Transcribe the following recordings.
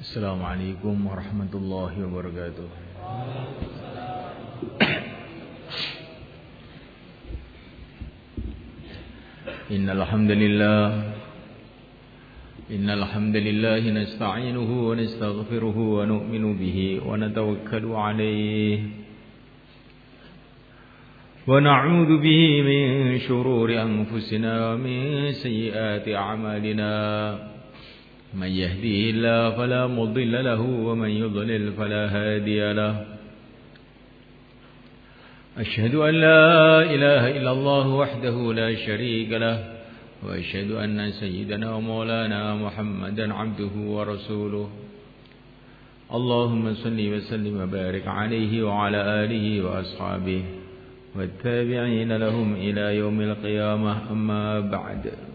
السلام عليكم ورحمة الله وبركاته. إن الحمد لله إن الحمد لله نستعينه ونستغفره ونؤمن به ونتوكل عليه. ونعوذ به من شرور أنفسنا ومن سيئات أعمالنا. من يهديه الله فلا مضل له ومن يضلل فلا هادي له. أشهد أن لا إله إلا الله وحده لا شريك له وأشهد أن سيدنا ومولانا محمدا عبده ورسوله. اللهم صل وسلم وبارك عليه وعلى آله وأصحابه والتابعين لهم إلى يوم القيامة أما بعد.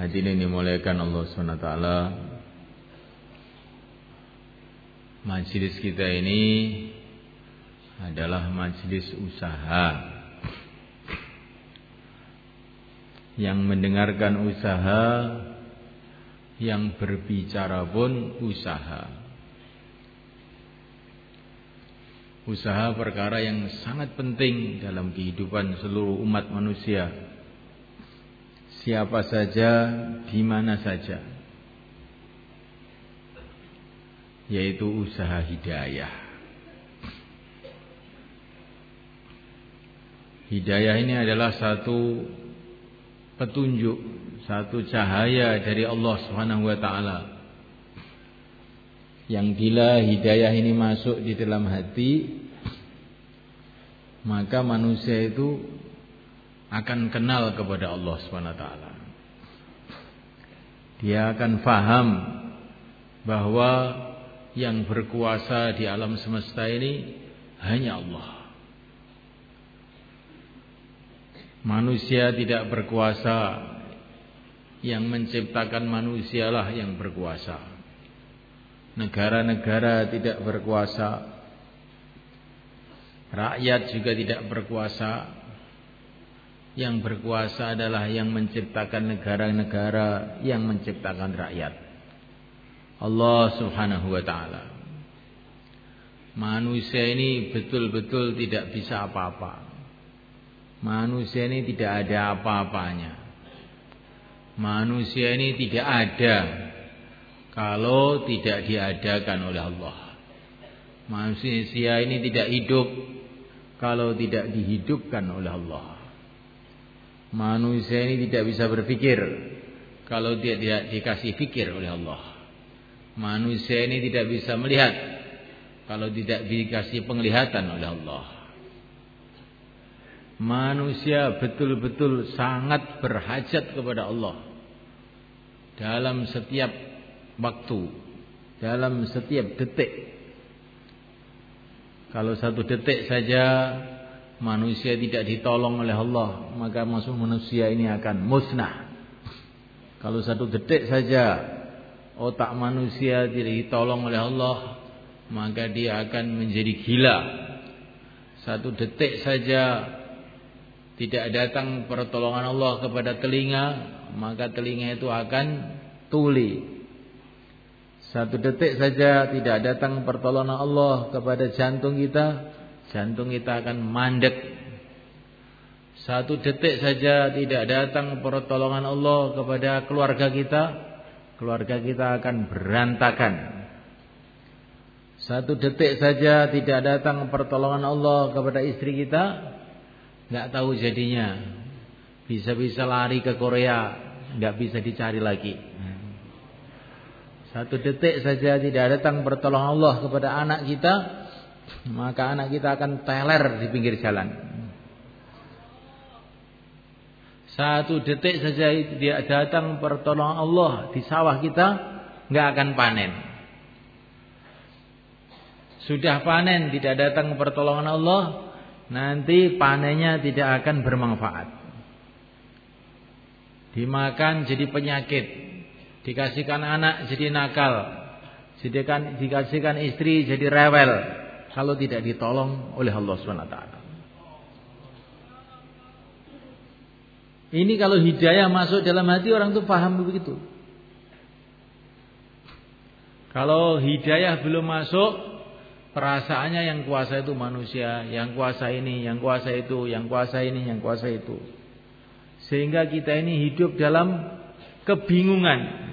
Hadirin dimuliakan Allah SWT Majelis kita ini adalah majelis usaha. Yang mendengarkan usaha Yang berbicara pun usaha. Usaha perkara yang sangat penting dalam kehidupan seluruh umat manusia siapa saja, di mana saja. Yaitu usaha hidayah. Hidayah ini adalah satu petunjuk, satu cahaya dari Allah Subhanahu wa taala. Yang bila hidayah ini masuk di dalam hati, maka manusia itu akan kenal kepada Allah SWT. Dia akan faham bahwa yang berkuasa di alam semesta ini hanya Allah. Manusia tidak berkuasa, yang menciptakan manusialah yang berkuasa. Negara-negara tidak berkuasa, rakyat juga tidak berkuasa, yang berkuasa adalah yang menciptakan negara-negara, yang menciptakan rakyat. Allah Subhanahu wa taala. Manusia ini betul-betul tidak bisa apa-apa. Manusia ini tidak ada apa-apanya. Manusia ini tidak ada kalau tidak diadakan oleh Allah. Manusia ini tidak hidup kalau tidak dihidupkan oleh Allah. Manusia ini tidak bisa berpikir kalau dia tidak dikasih pikir oleh Allah. Manusia ini tidak bisa melihat kalau tidak dikasih penglihatan oleh Allah. Manusia betul-betul sangat berhajat kepada Allah dalam setiap waktu, dalam setiap detik. Kalau satu detik saja manusia tidak ditolong oleh Allah, maka masuk manusia ini akan musnah. Kalau satu detik saja otak manusia tidak ditolong oleh Allah, maka dia akan menjadi gila. Satu detik saja tidak datang pertolongan Allah kepada telinga, maka telinga itu akan tuli. Satu detik saja tidak datang pertolongan Allah kepada jantung kita, jantung kita akan mandek. Satu detik saja tidak datang pertolongan Allah kepada keluarga kita, keluarga kita akan berantakan. Satu detik saja tidak datang pertolongan Allah kepada istri kita, nggak tahu jadinya. Bisa-bisa lari ke Korea, nggak bisa dicari lagi. Satu detik saja tidak datang pertolongan Allah kepada anak kita, maka anak kita akan teler di pinggir jalan. Satu detik saja dia datang pertolongan Allah di sawah kita nggak akan panen. Sudah panen tidak datang pertolongan Allah, nanti panennya tidak akan bermanfaat. Dimakan jadi penyakit, dikasihkan anak jadi nakal, dikasihkan istri jadi rewel, kalau tidak ditolong oleh Allah SWT. Ini kalau hidayah masuk dalam hati orang itu paham begitu. Kalau hidayah belum masuk, perasaannya yang kuasa itu manusia, yang kuasa ini, yang kuasa itu, yang kuasa ini, yang kuasa itu. Sehingga kita ini hidup dalam kebingungan.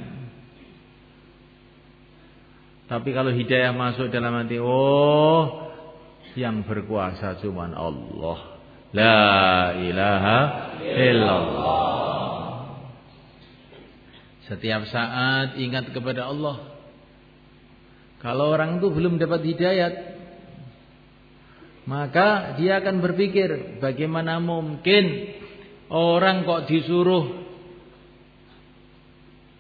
Tapi kalau hidayah masuk dalam hati, oh, yang berkuasa cuma Allah. La ilaha illallah. Setiap saat ingat kepada Allah. Kalau orang itu belum dapat hidayat, maka dia akan berpikir bagaimana mungkin orang kok disuruh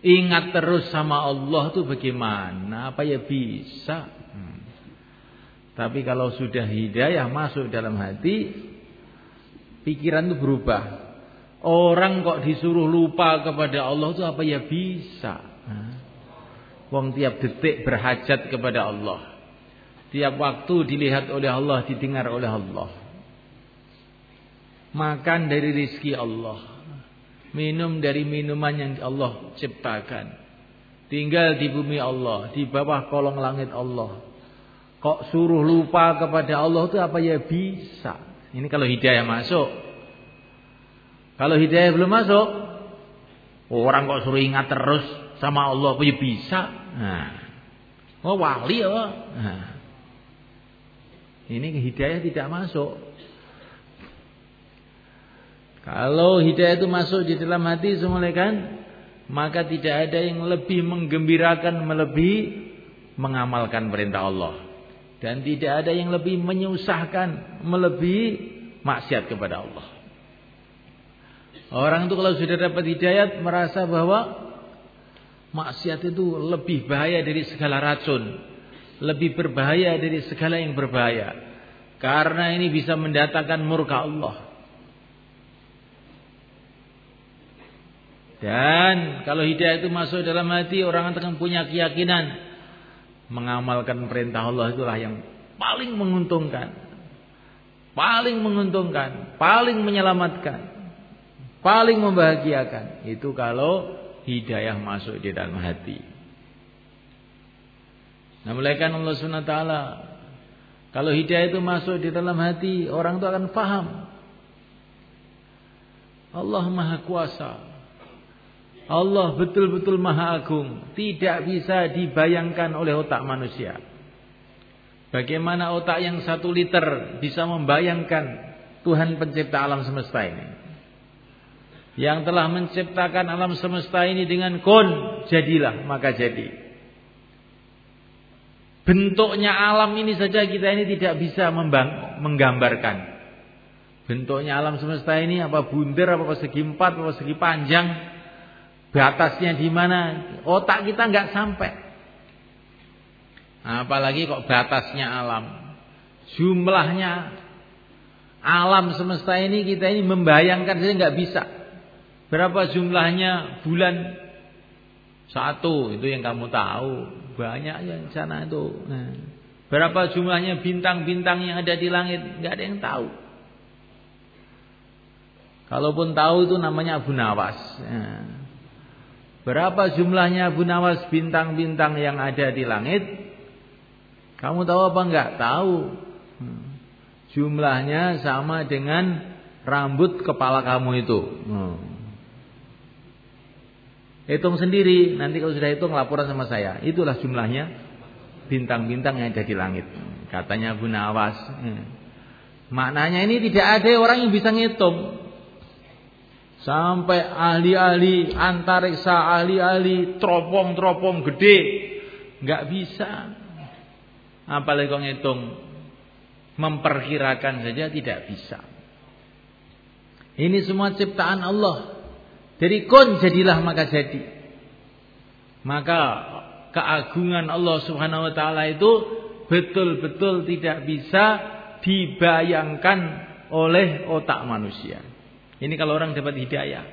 ingat terus sama Allah itu bagaimana? Apa ya bisa? Hmm. Tapi kalau sudah hidayah masuk dalam hati, pikiran itu berubah. Orang kok disuruh lupa kepada Allah itu apa ya bisa? Wong tiap detik berhajat kepada Allah. Tiap waktu dilihat oleh Allah, didengar oleh Allah. Makan dari rizki Allah. Minum dari minuman yang Allah ciptakan. Tinggal di bumi Allah, di bawah kolong langit Allah. Kok suruh lupa kepada Allah itu apa ya bisa? Ini kalau hidayah masuk. Kalau hidayah belum masuk, orang kok suruh ingat terus sama Allah punya bisa. Nah. Oh wali ya. Nah. Ini hidayah tidak masuk. Kalau hidayah itu masuk di dalam hati semula kan, maka tidak ada yang lebih menggembirakan melebihi mengamalkan perintah Allah. Dan tidak ada yang lebih menyusahkan melebihi maksiat kepada Allah. Orang itu kalau sudah dapat hidayat merasa bahwa Maksiat itu lebih bahaya dari segala racun. Lebih berbahaya dari segala yang berbahaya. Karena ini bisa mendatangkan murka Allah. Dan kalau hidayah itu masuk dalam hati orang akan punya keyakinan mengamalkan perintah Allah itulah yang paling menguntungkan. Paling menguntungkan, paling menyelamatkan, paling membahagiakan. Itu kalau hidayah masuk di dalam hati. Nah, mulaikan Allah SWT kalau hidayah itu masuk di dalam hati, orang itu akan paham. Allah Maha Kuasa. Allah betul-betul Maha Agung, tidak bisa dibayangkan oleh otak manusia. Bagaimana otak yang satu liter bisa membayangkan Tuhan pencipta alam semesta ini? yang telah menciptakan alam semesta ini dengan kun jadilah maka jadi bentuknya alam ini saja kita ini tidak bisa menggambarkan bentuknya alam semesta ini apa bundar apa persegi empat apa persegi panjang batasnya di mana otak kita nggak sampai apalagi kok batasnya alam jumlahnya alam semesta ini kita ini membayangkan saja nggak bisa Berapa jumlahnya bulan? Satu, itu yang kamu tahu. Banyak yang sana itu. Nah, berapa jumlahnya bintang-bintang yang ada di langit? Gak ada yang tahu. Kalaupun tahu itu namanya Abu Nawas. Nah, berapa jumlahnya Abu Nawas bintang-bintang yang ada di langit? Kamu tahu apa enggak? Tahu. Hmm. Jumlahnya sama dengan rambut kepala kamu itu. Hmm. Hitung sendiri, nanti kalau sudah hitung laporan sama saya. Itulah jumlahnya bintang-bintang yang ada di langit. Katanya Abu Nawas. Hmm. Maknanya ini tidak ada orang yang bisa ngitung. Sampai ahli-ahli antariksa, ahli-ahli teropong-teropong gede. nggak bisa. Apalagi kalau ngitung. Memperkirakan saja tidak bisa. Ini semua ciptaan Allah. Dari kun jadilah maka jadi. Maka keagungan Allah Subhanahu wa taala itu betul-betul tidak bisa dibayangkan oleh otak manusia. Ini kalau orang dapat hidayah.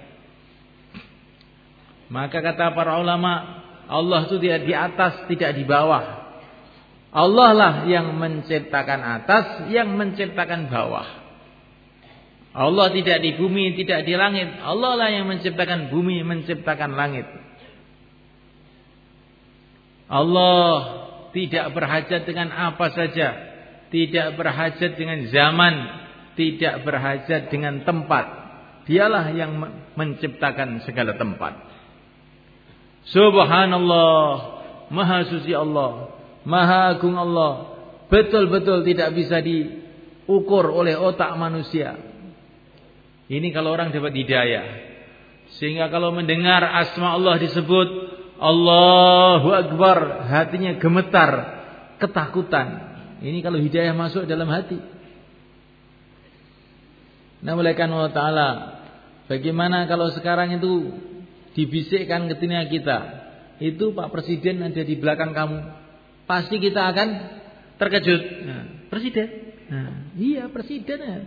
Maka kata para ulama, Allah itu tidak di atas, tidak di bawah. Allah lah yang menciptakan atas, yang menciptakan bawah. Allah tidak di bumi, tidak di langit. Allah lah yang menciptakan bumi, menciptakan langit. Allah tidak berhajat dengan apa saja, tidak berhajat dengan zaman, tidak berhajat dengan tempat. Dialah yang menciptakan segala tempat. Subhanallah, Maha suci Allah, Maha agung Allah. Betul-betul tidak bisa diukur oleh otak manusia. Ini kalau orang dapat hidayah. Sehingga kalau mendengar asma Allah disebut Allahu Akbar, hatinya gemetar, ketakutan. Ini kalau hidayah masuk dalam hati. Nah, oleh Allah Ta'ala, bagaimana kalau sekarang itu dibisikkan ke telinga kita, itu Pak Presiden ada di belakang kamu, pasti kita akan terkejut. Nah, presiden, nah, iya presiden ya.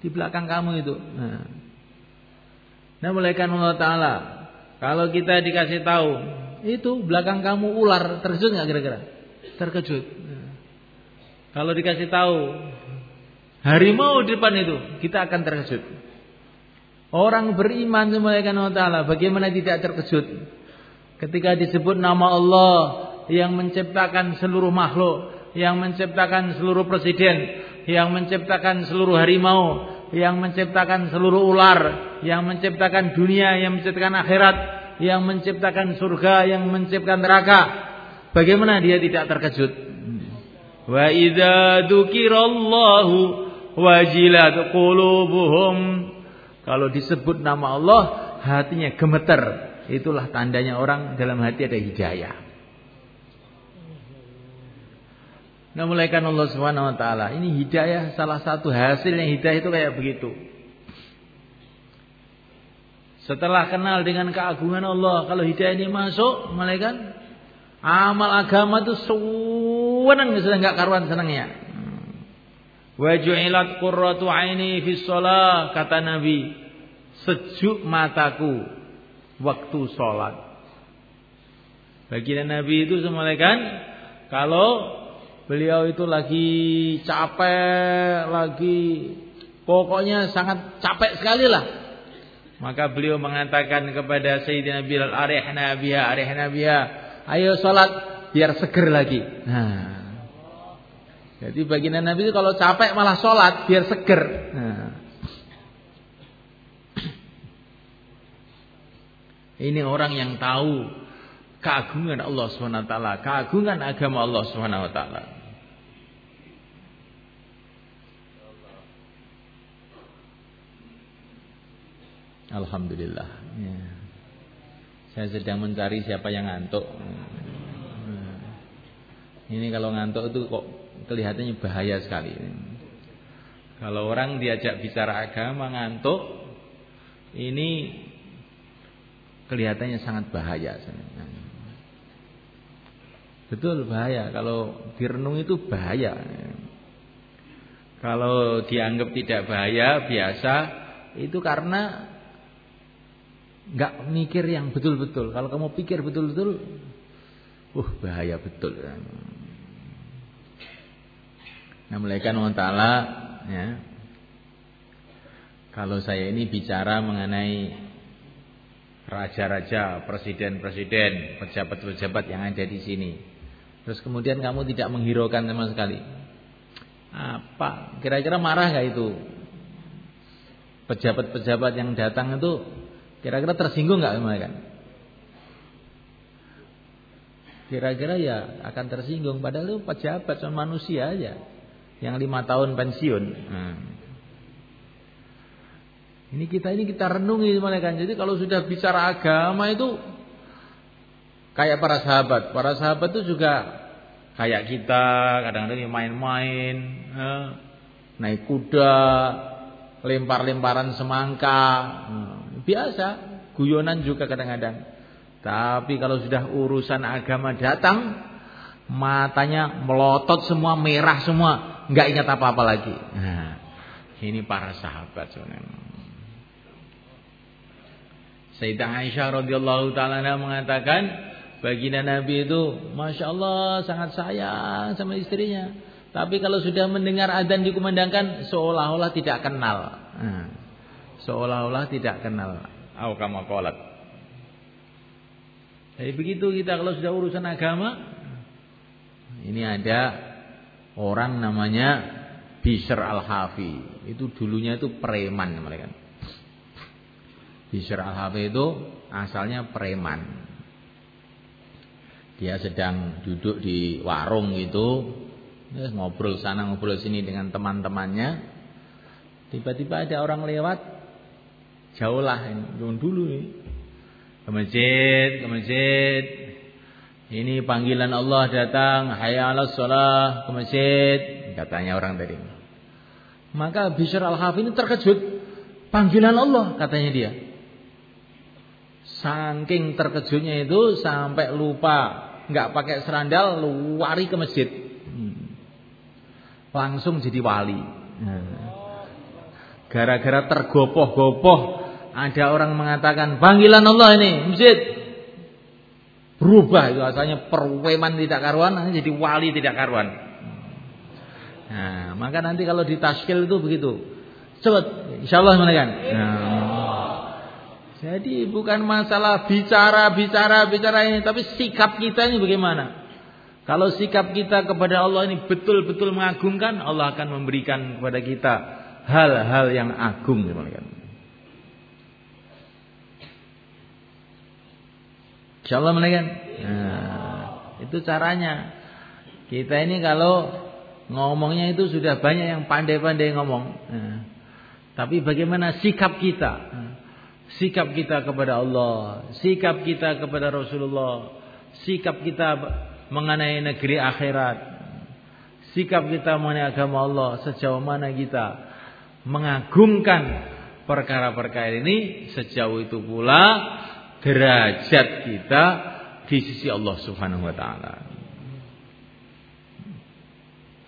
di belakang kamu itu. Nah, nah Allah Taala, kalau kita dikasih tahu itu belakang kamu ular, terkejut nggak kira-kira? Terkejut. Nah, kalau dikasih tahu harimau di depan itu, kita akan terkejut. Orang beriman semulaikan Allah Taala, bagaimana tidak terkejut? Ketika disebut nama Allah yang menciptakan seluruh makhluk, yang menciptakan seluruh presiden, yang menciptakan seluruh harimau, yang menciptakan seluruh ular, yang menciptakan dunia, yang menciptakan akhirat, yang menciptakan surga, yang menciptakan neraka. Bagaimana dia tidak terkejut? Wa idza dzukirallahu wajilat qulubuhum. Kalau disebut nama Allah, hatinya gemetar. Itulah tandanya orang dalam hati ada hidayah. Nah mulaikan Allah Subhanahu wa taala. Ini hidayah salah satu hasilnya hidayah itu kayak begitu. Setelah kenal dengan keagungan Allah, kalau hidayah ini masuk, malaikat amal agama itu sewenang sudah enggak karuan senangnya. Wa ju'ilat qurratu aini fi shalah kata Nabi, sejuk mataku waktu sholat. Baginda Nabi itu semalakan kalau beliau itu lagi capek, lagi pokoknya sangat capek sekali lah. Maka beliau mengatakan kepada Sayyidina Bilal, "Arihna biha, arihna biha. Ayo sholat biar seger lagi." Nah. Jadi baginda Nabi itu kalau capek malah sholat biar seger. Nah. Ini orang yang tahu keagungan Allah SWT, keagungan agama Allah SWT. Alhamdulillah. Ya. Saya sedang mencari siapa yang ngantuk. Hmm. Ini kalau ngantuk itu kok kelihatannya bahaya sekali. Kalau orang diajak bicara agama ngantuk, ini kelihatannya sangat bahaya. Betul bahaya. Kalau direnung itu bahaya. Kalau dianggap tidak bahaya biasa itu karena nggak mikir yang betul-betul. Kalau kamu pikir betul-betul, uh bahaya betul. Nah, malaikat Allah Taala ya. Kalau saya ini bicara mengenai raja-raja, presiden-presiden, pejabat-pejabat yang ada di sini. Terus kemudian kamu tidak menghiraukan sama sekali. Apa? Kira-kira marah gak itu? Pejabat-pejabat yang datang itu kira-kira tersinggung nggak mereka? Kira-kira ya akan tersinggung. Padahal itu pejabat cuma manusia aja yang lima tahun pensiun. Hmm. Ini kita ini kita renungi kan. Jadi kalau sudah bicara agama itu kayak para sahabat. Para sahabat itu juga kayak kita kadang-kadang main-main, eh, naik kuda, lempar-lemparan semangka, eh, biasa. Guyonan juga kadang-kadang. Tapi kalau sudah urusan agama datang, matanya melotot semua, merah semua, nggak ingat apa-apa lagi. Nah, ini para sahabat sebenarnya. Sayyidah Aisyah radhiyallahu taala mengatakan baginda Nabi itu masya Allah sangat sayang sama istrinya. Tapi kalau sudah mendengar adzan dikumandangkan seolah-olah tidak kenal. Hmm. Seolah-olah tidak kenal. Au kama qalat. Jadi begitu kita kalau sudah urusan agama, ini ada orang namanya Bishr al-Hafi. Itu dulunya itu preman mereka. Bishr al-Hafi itu asalnya preman. Dia sedang duduk di warung gitu, ngobrol sana ngobrol sini dengan teman-temannya. Tiba-tiba ada orang lewat, jauh lah, dulu nih ke masjid, ke masjid. Ini panggilan Allah datang, hayya 'alas shalah, ke masjid, katanya orang tadi. Maka Bishr al-Hafi ini terkejut. Panggilan Allah katanya dia. Saking terkejutnya itu sampai lupa nggak pakai serandal, lari ke masjid. Hmm. Langsung jadi wali. Gara-gara tergopoh-gopoh ada orang mengatakan panggilan Allah ini masjid berubah itu asalnya perweman tidak karuan jadi wali tidak karuan. Nah, maka nanti kalau di taskil itu begitu. Cepat, insyaallah menekan. Nah, jadi bukan masalah bicara, bicara, bicara ini, tapi sikap kita ini bagaimana? Kalau sikap kita kepada Allah ini betul-betul mengagungkan, Allah akan memberikan kepada kita hal-hal yang agung, Insyaallah menekan. Nah, itu caranya. Kita ini kalau ngomongnya itu sudah banyak yang pandai-pandai ngomong. Nah, tapi bagaimana sikap kita? Sikap kita kepada Allah, sikap kita kepada Rasulullah, sikap kita mengenai negeri akhirat, sikap kita mengenai agama Allah, sejauh mana kita mengagungkan perkara-perkara ini, sejauh itu pula derajat kita di sisi Allah Subhanahu wa taala.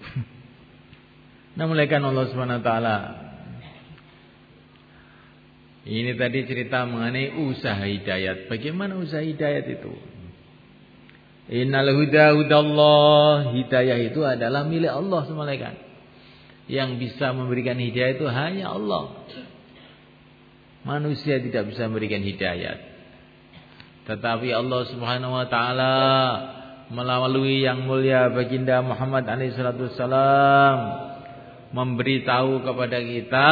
Nah, mulaikan Allah Subhanahu wa taala ini tadi cerita mengenai usaha hidayat. Bagaimana usaha hidayat itu? Innal huda hudallah. Hidayah itu adalah milik Allah semalekan. Yang bisa memberikan hidayah itu hanya Allah. Manusia tidak bisa memberikan hidayat. Tetapi Allah Subhanahu wa taala melalui yang mulia baginda Muhammad alaihissalam memberitahu kepada kita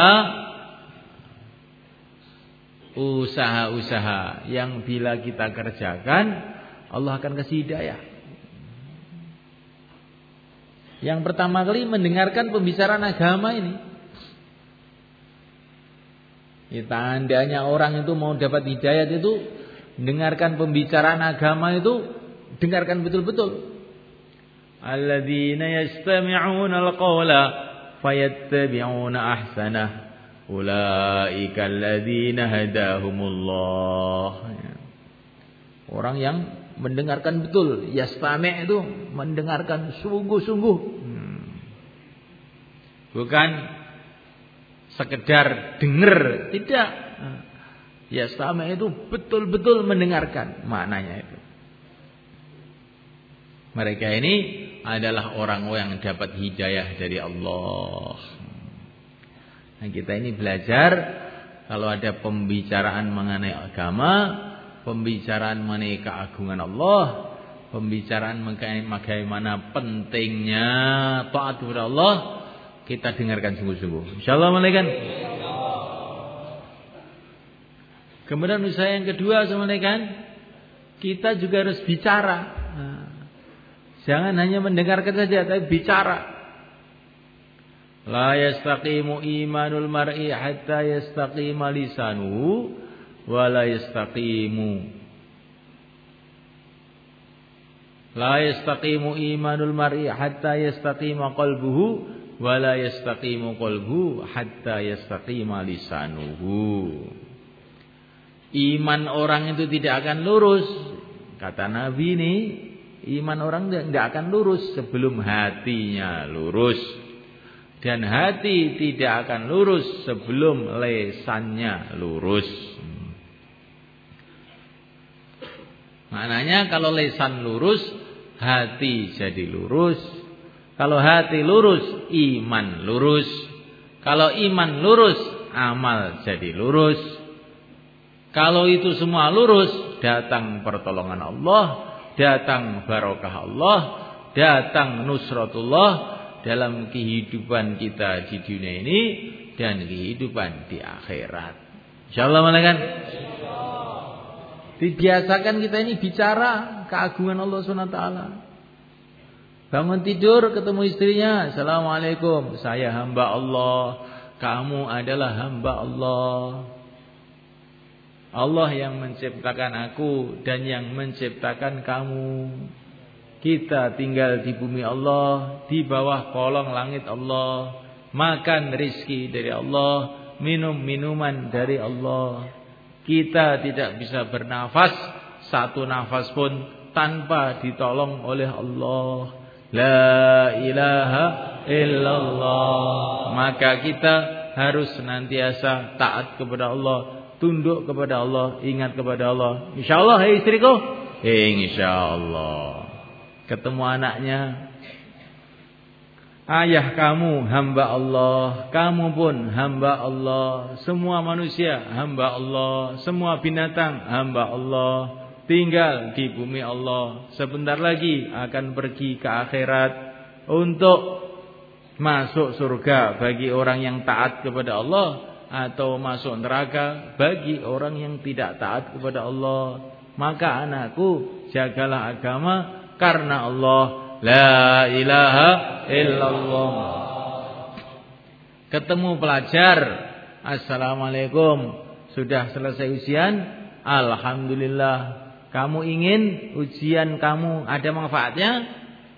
usaha-usaha yang bila kita kerjakan Allah akan kasih hidayah. Yang pertama kali mendengarkan pembicaraan agama ini. Ya, tandanya orang itu mau dapat hidayah itu dengarkan pembicaraan agama itu dengarkan betul-betul. Alladzina yastami'una al-qawla fayattabi'una ahsanah. Ulaika alladzina hadahumullah. Orang yang mendengarkan betul, yastami' itu mendengarkan sungguh-sungguh. Hmm. Bukan sekedar dengar, tidak. Ya sama itu betul-betul mendengarkan maknanya itu. Mereka ini adalah orang-orang yang dapat hidayah dari Allah. Nah kita ini belajar kalau ada pembicaraan mengenai agama, pembicaraan mengenai keagungan Allah, pembicaraan mengenai bagaimana pentingnya taat kepada Allah, kita dengarkan sungguh-sungguh. Insyaallah malaikat. Kemudian usaha yang kedua kan kita juga harus bicara. Nah, jangan hanya mendengarkan saja tapi bicara. La yastaqimu imanul mar'i hatta yastaqima lisanuhu wa la yastaqimu La yastaqimu imanul mar'i hatta yastaqima qalbuhu wa la yastaqimu qalbuhu hatta yastaqima lisanuhu. Iman orang itu tidak akan lurus. Kata Nabi ini, iman orang tidak akan lurus sebelum hatinya lurus. Dan hati tidak akan lurus sebelum lesannya lurus. Maknanya kalau lesan lurus, hati jadi lurus. Kalau hati lurus, iman lurus. Kalau iman lurus, amal jadi lurus. Kalau itu semua lurus, datang pertolongan Allah, datang barokah Allah, datang nusratullah dalam kehidupan kita di dunia ini dan kehidupan di akhirat. Insyaallah mana kan? Dibiasakan kita ini bicara keagungan Allah taala. Bangun tidur ketemu istrinya, Assalamualaikum, saya hamba Allah, kamu adalah hamba Allah. Allah yang menciptakan aku dan yang menciptakan kamu. Kita tinggal di bumi Allah, di bawah kolong langit Allah, makan rizki dari Allah, minum minuman dari Allah. Kita tidak bisa bernafas satu nafas pun tanpa ditolong oleh Allah. La ilaha illallah. Maka kita harus senantiasa taat kepada Allah, tunduk kepada Allah, ingat kepada Allah. Insyaallah hai istriku. Insyaallah. Ketemu anaknya. Ayah kamu hamba Allah, kamu pun hamba Allah, semua manusia hamba Allah, semua binatang hamba Allah tinggal di bumi Allah. Sebentar lagi akan pergi ke akhirat untuk masuk surga bagi orang yang taat kepada Allah atau masuk neraka bagi orang yang tidak taat kepada Allah. Maka anakku jagalah agama karena Allah la ilaha illallah. Ketemu pelajar, Assalamualaikum. Sudah selesai ujian? Alhamdulillah kamu ingin ujian kamu ada manfaatnya?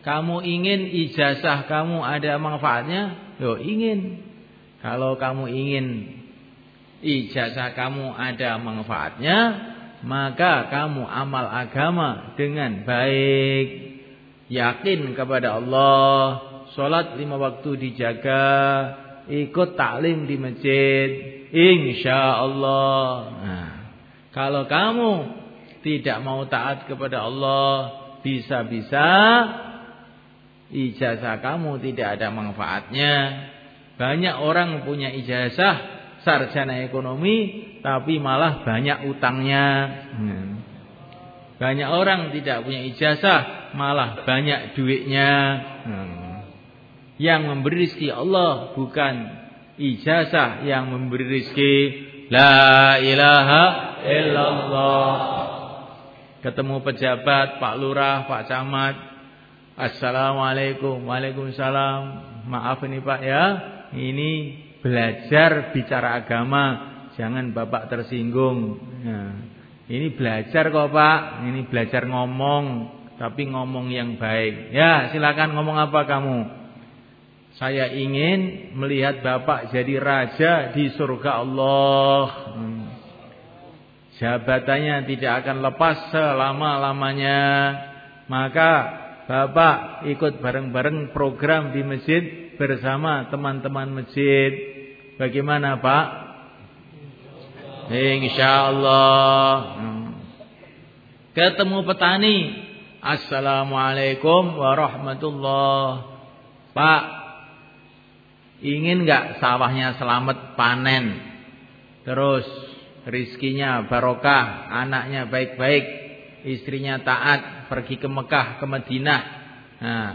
Kamu ingin ijazah kamu ada manfaatnya? Yo ingin. Kalau kamu ingin ijazah kamu ada manfaatnya, maka kamu amal agama dengan baik. Yakin kepada Allah, sholat lima waktu dijaga, ikut taklim di masjid, insya Allah. Nah, kalau kamu tidak mau taat kepada Allah, bisa-bisa ijazah kamu tidak ada manfaatnya. Banyak orang punya ijazah sarjana ekonomi tapi malah banyak utangnya. Hmm. Banyak orang tidak punya ijazah malah banyak duitnya. Hmm. Yang memberi rezeki Allah bukan ijazah yang memberi rezeki. La ilaha illallah ketemu pejabat, Pak Lurah, Pak Camat. Assalamualaikum, Waalaikumsalam. Maaf ini Pak ya, ini belajar bicara agama, jangan Bapak tersinggung. Nah, ini belajar kok Pak, ini belajar ngomong, tapi ngomong yang baik. Ya, silakan ngomong apa kamu? Saya ingin melihat Bapak jadi raja di surga Allah. Hmm. Jabatannya tidak akan lepas selama-lamanya. Maka Bapak ikut bareng-bareng program di masjid bersama teman-teman masjid. Bagaimana Pak? Insya Allah. Ketemu petani. Assalamualaikum warahmatullahi Pak, ingin nggak sawahnya selamat panen? Terus rizkinya barokah, anaknya baik-baik, istrinya taat, pergi ke Mekah, ke Madinah. Nah,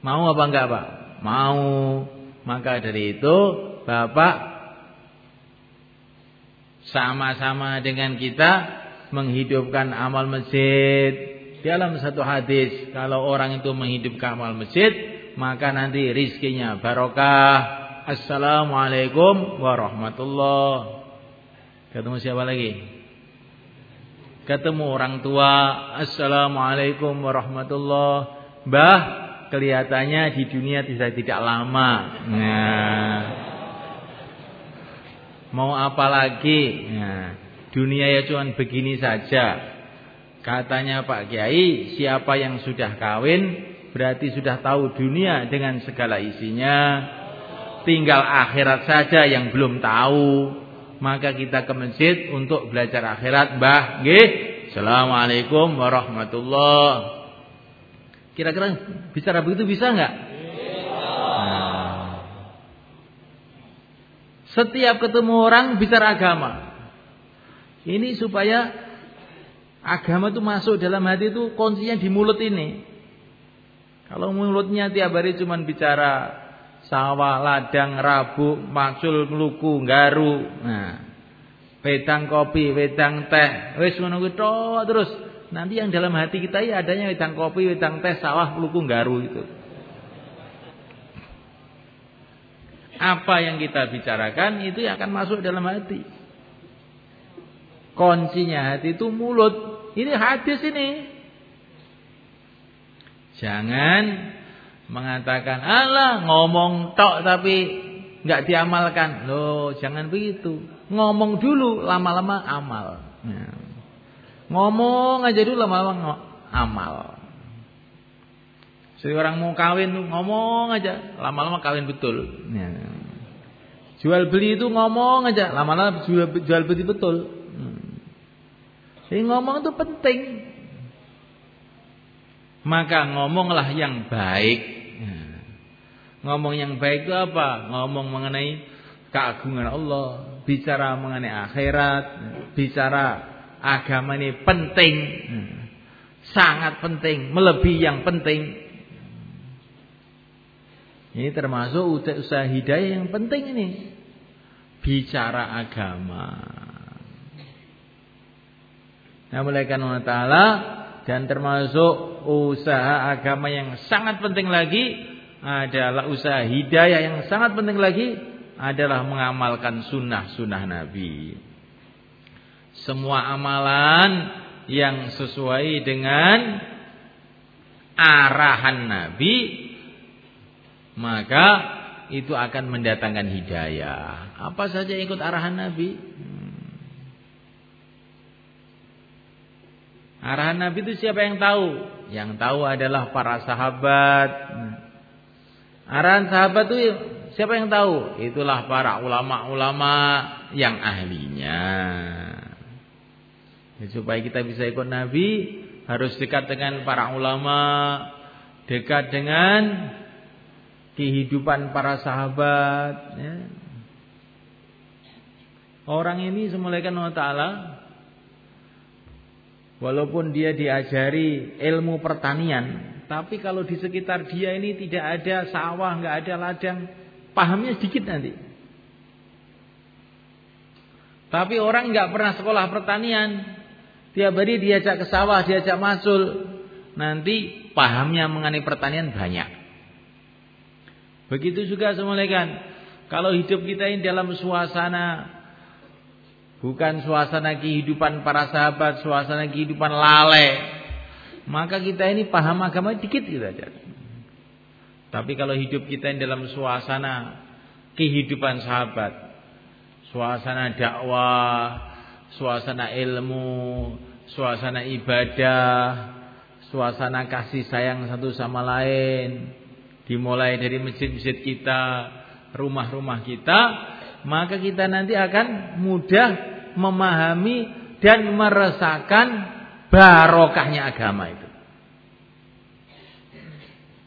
mau apa enggak Pak? Mau. Maka dari itu Bapak sama-sama dengan kita menghidupkan amal masjid. Dalam satu hadis, kalau orang itu menghidupkan amal masjid, maka nanti rizkinya barokah. Assalamualaikum warahmatullahi Ketemu siapa lagi? Ketemu orang tua. Assalamualaikum warahmatullah. Mbah, kelihatannya di dunia tidak tidak lama. Nah. Mau apa lagi? Nah, dunia ya cuma begini saja. Katanya Pak Kiai, siapa yang sudah kawin berarti sudah tahu dunia dengan segala isinya. Tinggal akhirat saja yang belum tahu maka kita ke masjid untuk belajar akhirat Mbah nggih Assalamualaikum warahmatullah Kira-kira bicara begitu bisa enggak? Nah. Setiap ketemu orang bicara agama. Ini supaya Agama itu masuk dalam hati itu kuncinya di mulut ini. Kalau mulutnya tiap hari cuma bicara sawah, ladang, rabuk, macul, meluku, garu. Nah, wedang kopi, wedang teh, wis ngono terus. Nanti yang dalam hati kita ya adanya wedang kopi, wedang teh, sawah, meluku, garu itu. Apa yang kita bicarakan itu akan masuk dalam hati. Kuncinya hati itu mulut. Ini hadis ini. Jangan mengatakan Allah ngomong tok tapi nggak diamalkan. Loh, jangan begitu. Ngomong dulu, lama-lama amal. Ya. Ngomong aja dulu lama-lama amal. Seorang mau kawin ngomong aja, lama-lama kawin betul. Ya. Jual beli itu ngomong aja, lama-lama jual, jual beli betul. Hmm. Jadi ngomong itu penting. Maka ngomonglah yang baik. Ya. Ngomong yang baik itu apa? Ngomong mengenai keagungan Allah, bicara mengenai akhirat, bicara agama ini penting. Ya. Sangat penting, melebihi yang penting. Ini termasuk usaha hidayah yang penting ini. Bicara agama. Nah, mulai Allah Ta'ala dan termasuk usaha agama yang sangat penting lagi adalah usaha hidayah yang sangat penting lagi adalah mengamalkan sunnah-sunnah Nabi. Semua amalan yang sesuai dengan arahan Nabi maka itu akan mendatangkan hidayah. Apa saja ikut arahan Nabi? Hmm. Arahan Nabi itu siapa yang tahu? Yang tahu adalah para sahabat. Hmm. Arahan sahabat itu siapa yang tahu? Itulah para ulama-ulama yang ahlinya. Ya, supaya kita bisa ikut Nabi harus dekat dengan para ulama, dekat dengan kehidupan para sahabat. Ya. Orang ini semulaikan Allah Ta'ala Walaupun dia diajari ilmu pertanian Tapi kalau di sekitar dia ini tidak ada sawah, nggak ada ladang Pahamnya sedikit nanti Tapi orang nggak pernah sekolah pertanian Tiap hari diajak ke sawah, diajak masul Nanti pahamnya mengenai pertanian banyak Begitu juga semulaikan. Kalau hidup kita ini dalam suasana bukan suasana kehidupan para sahabat, suasana kehidupan lale, maka kita ini paham agama dikit gitu aja. Tapi kalau hidup kita ini dalam suasana kehidupan sahabat, suasana dakwah, suasana ilmu, suasana ibadah, suasana kasih sayang satu sama lain, dimulai dari masjid-masjid kita, rumah-rumah kita, maka kita nanti akan mudah memahami dan merasakan barokahnya agama itu.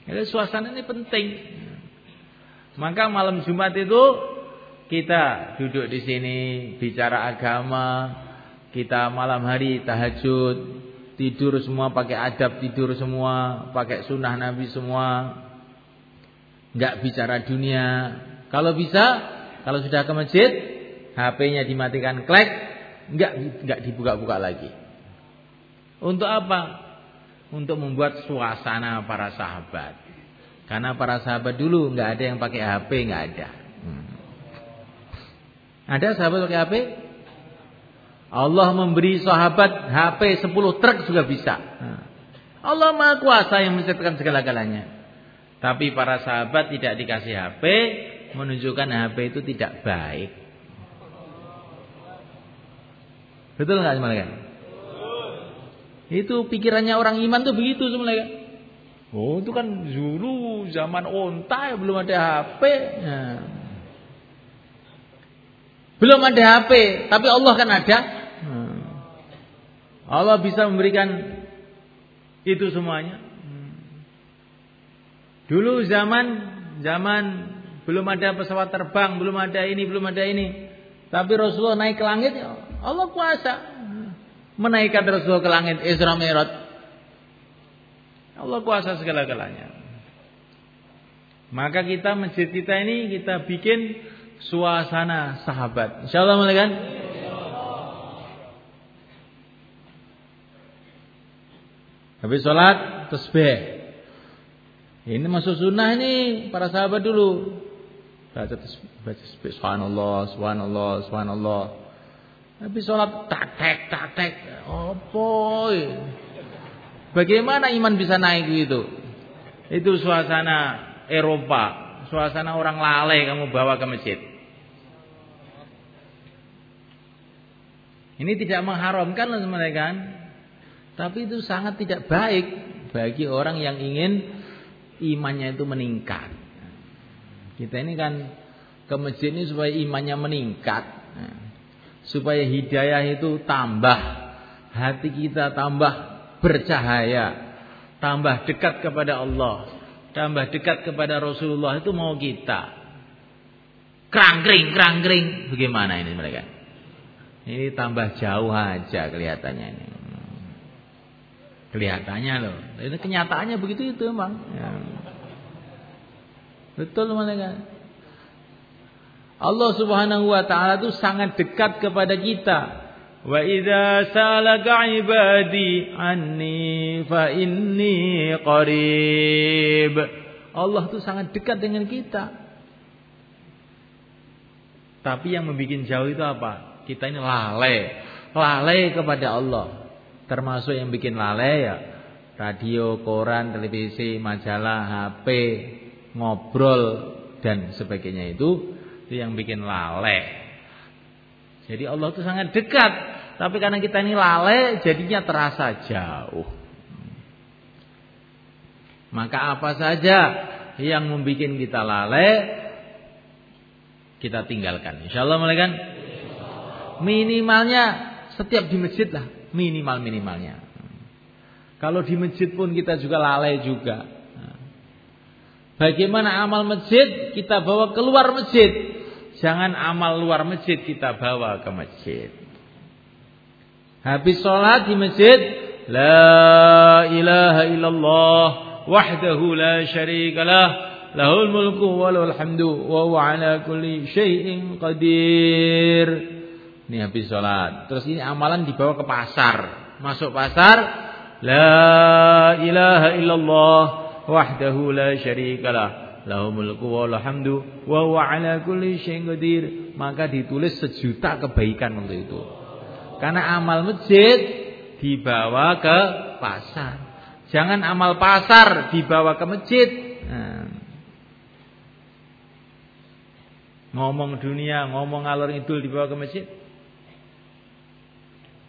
Jadi suasana ini penting. Maka malam Jumat itu kita duduk di sini bicara agama, kita malam hari tahajud, tidur semua pakai adab tidur semua, pakai sunnah Nabi semua, nggak bicara dunia. Kalau bisa, kalau sudah ke masjid, HP-nya dimatikan klek, nggak nggak dibuka-buka lagi. Untuk apa? Untuk membuat suasana para sahabat. Karena para sahabat dulu nggak ada yang pakai HP, nggak ada. Hmm. Ada sahabat pakai HP? Allah memberi sahabat HP 10 truk juga bisa. Hmm. Allah Maha Kuasa yang menciptakan segala-galanya. Tapi para sahabat tidak dikasih HP menunjukkan HP itu tidak baik. Betul nggak semuanya? Itu pikirannya orang iman tuh begitu semuanya. Oh itu kan dulu zaman onta ya belum ada HP. Nah. Belum ada HP, tapi Allah kan ada. Nah. Allah bisa memberikan itu semuanya. Dulu zaman zaman belum ada pesawat terbang, belum ada ini, belum ada ini. Tapi Rasulullah naik ke langit, Allah kuasa. Menaikkan Rasulullah ke langit Isra Mi'raj. Allah kuasa segala-galanya. Maka kita masjid kita ini kita bikin suasana sahabat. Insyaallah mulai kan? Habis sholat tasbih. Ini masuk sunnah ini para sahabat dulu. Baca baca subhanallah, subhanallah, subhanallah. Habis sholat tak tek tak tek. Apa? Bagaimana iman bisa naik gitu? Itu suasana Eropa, suasana orang lalai kamu bawa ke masjid. Ini tidak mengharamkan loh kan? Tapi itu sangat tidak baik bagi orang yang ingin imannya itu meningkat. Kita ini kan ke masjid ini supaya imannya meningkat. Supaya hidayah itu tambah. Hati kita tambah bercahaya. Tambah dekat kepada Allah tambah dekat kepada Rasulullah itu mau kita kerangkring kerangkring bagaimana ini mereka ini tambah jauh aja kelihatannya ini kelihatannya loh ini kenyataannya begitu itu emang ya. betul mereka Allah Subhanahu wa taala itu sangat dekat kepada kita Wa idza salaka ibadi anni fa inni qarib. Allah itu sangat dekat dengan kita. Tapi yang membuat jauh itu apa? Kita ini lalai. Lalai kepada Allah. Termasuk yang bikin lalai ya radio, koran, televisi, majalah, HP, ngobrol dan sebagainya itu itu yang bikin lalai. Jadi Allah itu sangat dekat. Tapi karena kita ini lalai jadinya terasa jauh. Maka apa saja yang membuat kita lalai kita tinggalkan. Insya Allah kan minimalnya setiap di masjid lah minimal minimalnya. Kalau di masjid pun kita juga lalai juga. Bagaimana amal masjid kita bawa keluar masjid Jangan amal luar masjid kita bawa ke masjid. Habis sholat di masjid, La ilaha illallah wahdahu la syarika lah lahul mulku wa lahul hamdu wa huwa ala kulli syai'in qadir. Ini habis sholat. Terus ini amalan dibawa ke pasar. Masuk pasar, La ilaha illallah wahdahu la syarika lah lahu mulku wa hamdu wa kulli maka ditulis sejuta kebaikan untuk itu karena amal masjid dibawa ke pasar jangan amal pasar dibawa ke masjid nah. ngomong dunia ngomong alur idul dibawa ke masjid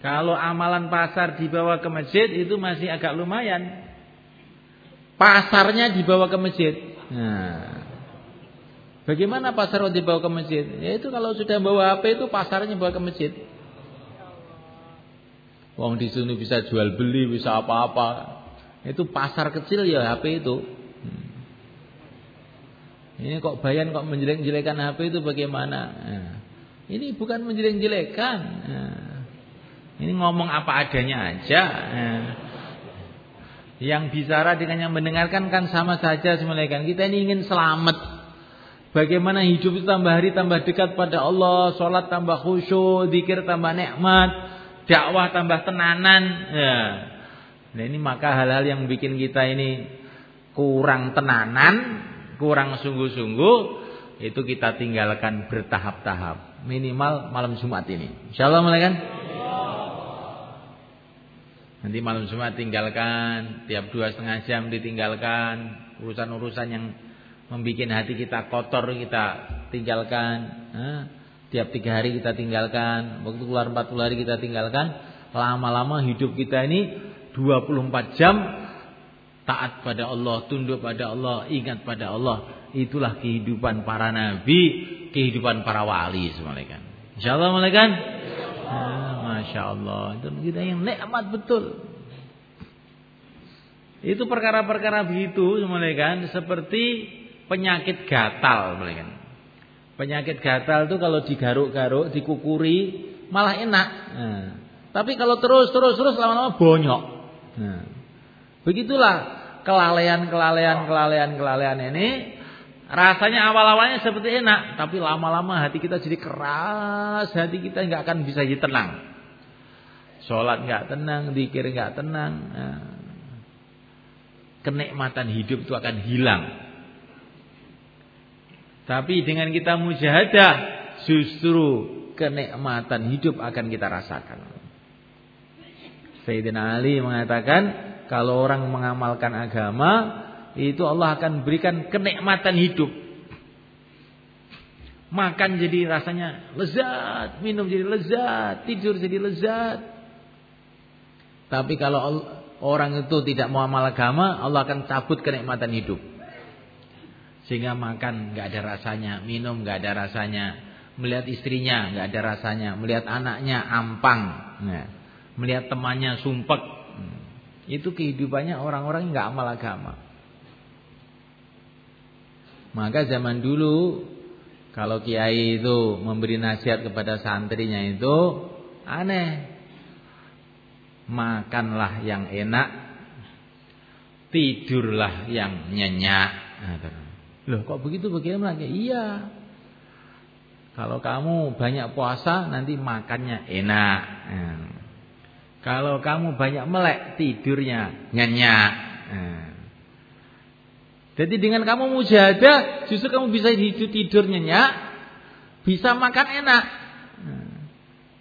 kalau amalan pasar dibawa ke masjid itu masih agak lumayan pasarnya dibawa ke masjid Nah, bagaimana pasar waktu dibawa ke masjid? Ya itu kalau sudah bawa HP itu pasarnya bawa ke masjid. Wong di sini bisa jual beli, bisa apa-apa. Itu pasar kecil ya HP itu. Hmm. Ini kok bayan kok menjelek-jelekan HP itu bagaimana? Nah, ini bukan menjelek-jelekan. Nah, ini ngomong apa adanya aja. Nah, yang bicara dengan yang mendengarkan kan sama saja semuanya Kita ini ingin selamat. Bagaimana hidup itu tambah hari tambah dekat pada Allah, sholat tambah khusyuk, zikir tambah nikmat, dakwah tambah tenanan. Ya. Nah ini maka hal-hal yang bikin kita ini kurang tenanan, kurang sungguh-sungguh, itu kita tinggalkan bertahap-tahap. Minimal malam Jumat ini. Insyaallah mulai kan? Nanti malam Jumat tinggalkan, tiap dua setengah jam ditinggalkan, urusan-urusan yang membuat hati kita kotor kita tinggalkan. Nah, tiap tiga hari kita tinggalkan, waktu keluar 40 hari kita tinggalkan. Lama-lama hidup kita ini 24 jam taat pada Allah, tunduk pada Allah, ingat pada Allah. Itulah kehidupan para nabi, kehidupan para wali semuanya kan. Insyaallah kan? Nah, Masya Allah. Itu kita yang nikmat betul. Itu perkara-perkara begitu kan seperti penyakit gatal kan. Penyakit gatal itu kalau digaruk-garuk, dikukuri malah enak. Nah, Tapi kalau terus terus terus lama-lama bonyok. Nah, begitulah kelalaian kelalaian kelalaian kelalaian ini rasanya awal-awalnya seperti enak, tapi lama-lama hati kita jadi keras, hati kita nggak akan bisa jadi tenang. Sholat nggak tenang, dikir nggak tenang. Nah, kenikmatan hidup itu akan hilang. Tapi dengan kita mujahadah, justru kenikmatan hidup akan kita rasakan. Sayyidina Ali mengatakan kalau orang mengamalkan agama itu Allah akan berikan kenikmatan hidup. Makan jadi rasanya lezat, minum jadi lezat, tidur jadi lezat. Tapi kalau orang itu tidak mau amal agama, Allah akan cabut kenikmatan hidup. Sehingga makan nggak ada rasanya, minum nggak ada rasanya, melihat istrinya nggak ada rasanya, melihat anaknya ampang. Nah melihat temannya sumpek. Hmm. Itu kehidupannya orang-orang yang nggak amal agama. Maka zaman dulu kalau kiai itu memberi nasihat kepada santrinya itu aneh. Makanlah yang enak, tidurlah yang nyenyak. Loh kok begitu bagaimana? Iya. Kalau kamu banyak puasa nanti makannya enak. Hmm. Kalau kamu banyak melek tidurnya nyenyak. Nah. Jadi dengan kamu mujahadah justru kamu bisa tidur, tidur nyenyak, bisa makan enak. Nah.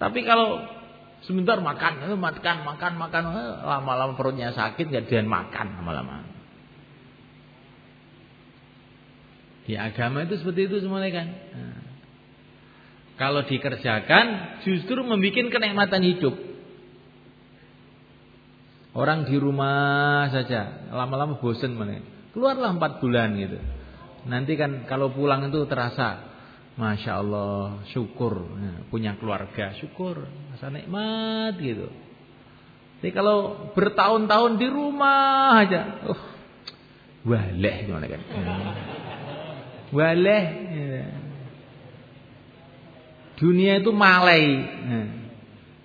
Tapi kalau sebentar makan, eh, makan, makan, makan, eh, lama-lama perutnya sakit nggak dia makan lama-lama. Di agama itu seperti itu semuanya kan. Nah. Kalau dikerjakan justru membuat kenikmatan hidup. Orang di rumah saja lama-lama bosen mana. Keluarlah empat bulan gitu. Nanti kan kalau pulang itu terasa Masya Allah syukur ya, punya keluarga syukur masa nikmat gitu. Jadi kalau bertahun-tahun di rumah aja, uh, waleh gimana kan? Waleh. Ya. Dunia itu malai. Ya.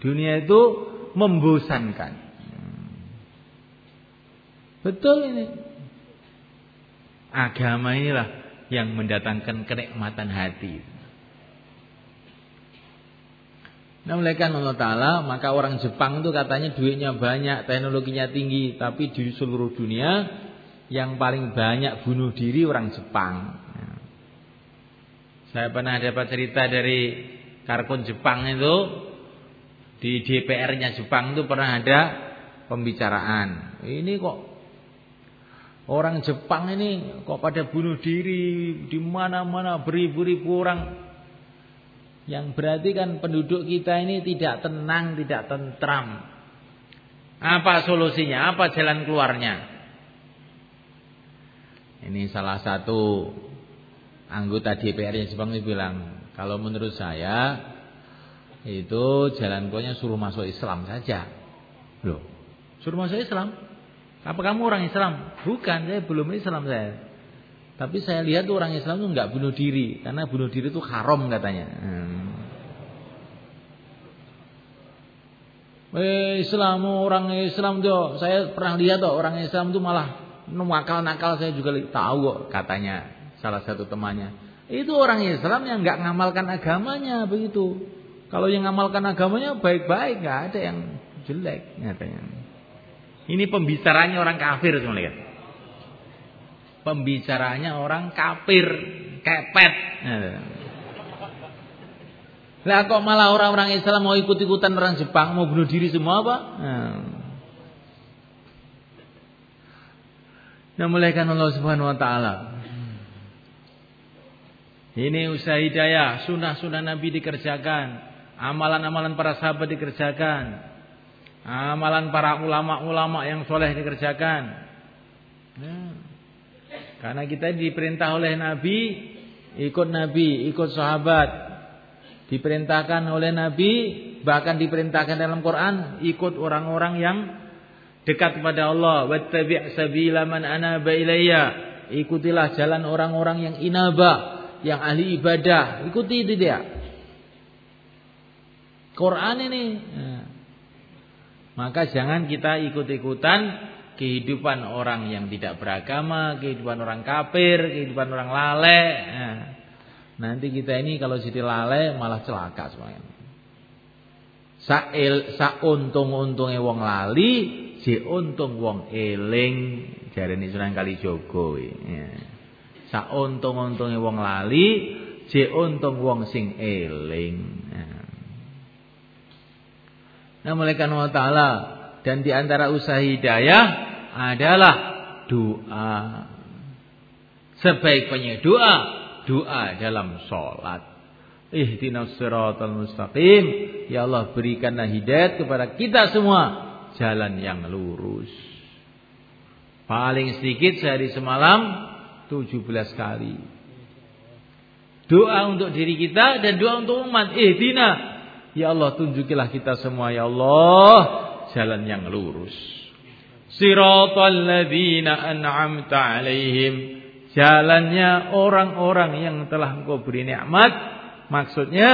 Dunia itu membosankan. Betul ini. Agama inilah yang mendatangkan kenikmatan hati. Nah oleh Allah Ta'ala Maka orang Jepang itu katanya duitnya banyak Teknologinya tinggi Tapi di seluruh dunia Yang paling banyak bunuh diri orang Jepang Saya pernah dapat cerita dari Karkun Jepang itu Di DPR-nya Jepang itu pernah ada Pembicaraan Ini kok Orang Jepang ini kok pada bunuh diri di mana-mana beribu-ribu orang. Yang berarti kan penduduk kita ini tidak tenang, tidak tentram. Apa solusinya? Apa jalan keluarnya? Ini salah satu anggota DPR yang Jepang ini bilang, kalau menurut saya itu jalan keluarnya suruh masuk Islam saja. Loh, suruh masuk Islam? Apa kamu orang Islam? Bukan, saya belum Islam saya. Tapi saya lihat tuh orang Islam tuh nggak bunuh diri, karena bunuh diri itu haram katanya. Hmm. Eh, Islam orang Islam tuh saya pernah lihat tuh orang Islam tuh malah nakal-nakal saya juga tahu kok katanya salah satu temannya. Itu orang Islam yang nggak ngamalkan agamanya begitu. Kalau yang ngamalkan agamanya baik-baik, nggak ada yang jelek katanya. Ini pembicaranya orang kafir semuanya. Pembicaranya orang kafir, kepet. Lah kok malah orang-orang Islam mau ikut-ikutan orang Jepang, mau bunuh diri semua apa? Nah, mulaikan Allah Subhanahu wa taala. Ini usaha hidayah, sunnah-sunnah Nabi dikerjakan, amalan-amalan para sahabat dikerjakan. Amalan para ulama-ulama yang soleh dikerjakan. Ya. Karena kita diperintah oleh Nabi, ikut Nabi, ikut sahabat. Diperintahkan oleh Nabi, bahkan diperintahkan dalam Quran, ikut orang-orang yang dekat kepada Allah. Wattabi' sabila man anaba ilayya. Ikutilah jalan orang-orang yang inaba, yang ahli ibadah. Ikuti itu dia. Quran ini. Ya. Maka jangan kita ikut-ikutan kehidupan orang yang tidak beragama, kehidupan orang kafir, kehidupan orang lale. Nah, nanti kita ini kalau jadi lale malah celaka semuanya. Sail sa untung-untunge wong lali, si untung wong eling, jarene Sunan Kalijaga ya. Sa untung-untunge wong lali, si untung wong sing eling. Malaikat Allah Ta'ala dan di antara usaha hidayah adalah doa. Sebaik-baiknya doa, doa dalam sholat. Ihdinas siratal mustaqim. Ya Allah berikanlah hidayat kepada kita semua. Jalan yang lurus. Paling sedikit sehari semalam 17 kali. Doa untuk diri kita dan doa untuk umat. Ihdina Ya Allah tunjukilah kita semua ya Allah jalan yang lurus. Siratal ladzina an'amta alaihim. Jalannya orang-orang yang telah Engkau beri nikmat. Maksudnya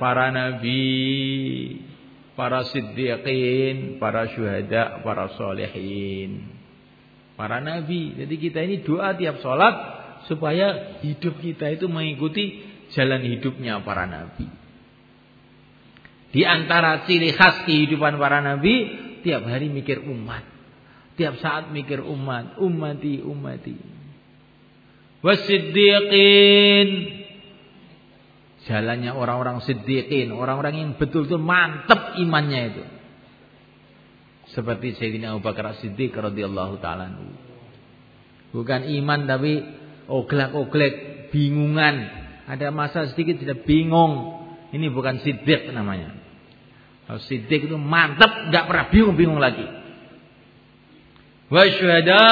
para nabi, para siddiqin, para syuhada, para solehin. Para nabi. Jadi kita ini doa tiap sholat supaya hidup kita itu mengikuti jalan hidupnya para nabi. Di antara ciri khas kehidupan para nabi, tiap hari mikir umat. Tiap saat mikir umat, umati, umati. Wasiddiqin. Jalannya orang-orang siddiqin, orang-orang yang betul-betul mantap imannya itu. Seperti Sayyidina Abu Bakar Siddiq radhiyallahu taala Bukan iman tapi oglek-oglek, bingungan. Ada masa sedikit tidak bingung. Ini bukan siddiq namanya. Siddiq itu mantap, nggak pernah bingung-bingung lagi. Wasyhada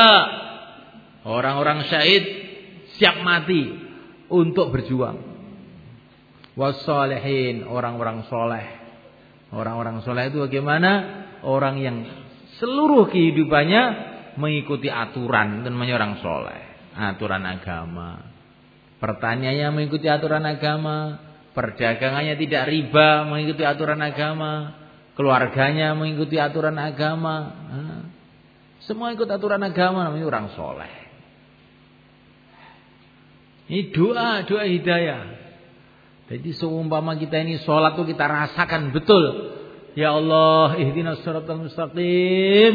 orang-orang syahid siap mati untuk berjuang. Wassalihin orang-orang soleh. Orang-orang soleh itu bagaimana? Orang yang seluruh kehidupannya mengikuti aturan dan orang soleh. Aturan agama. Pertanyaannya mengikuti aturan agama. Perdagangannya tidak riba mengikuti aturan agama. Keluarganya mengikuti aturan agama. Semua ikut aturan agama namanya orang soleh. Ini doa, doa hidayah. Jadi seumpama kita ini sholat tuh kita rasakan betul. Ya Allah, ihdinas siratal mustaqim.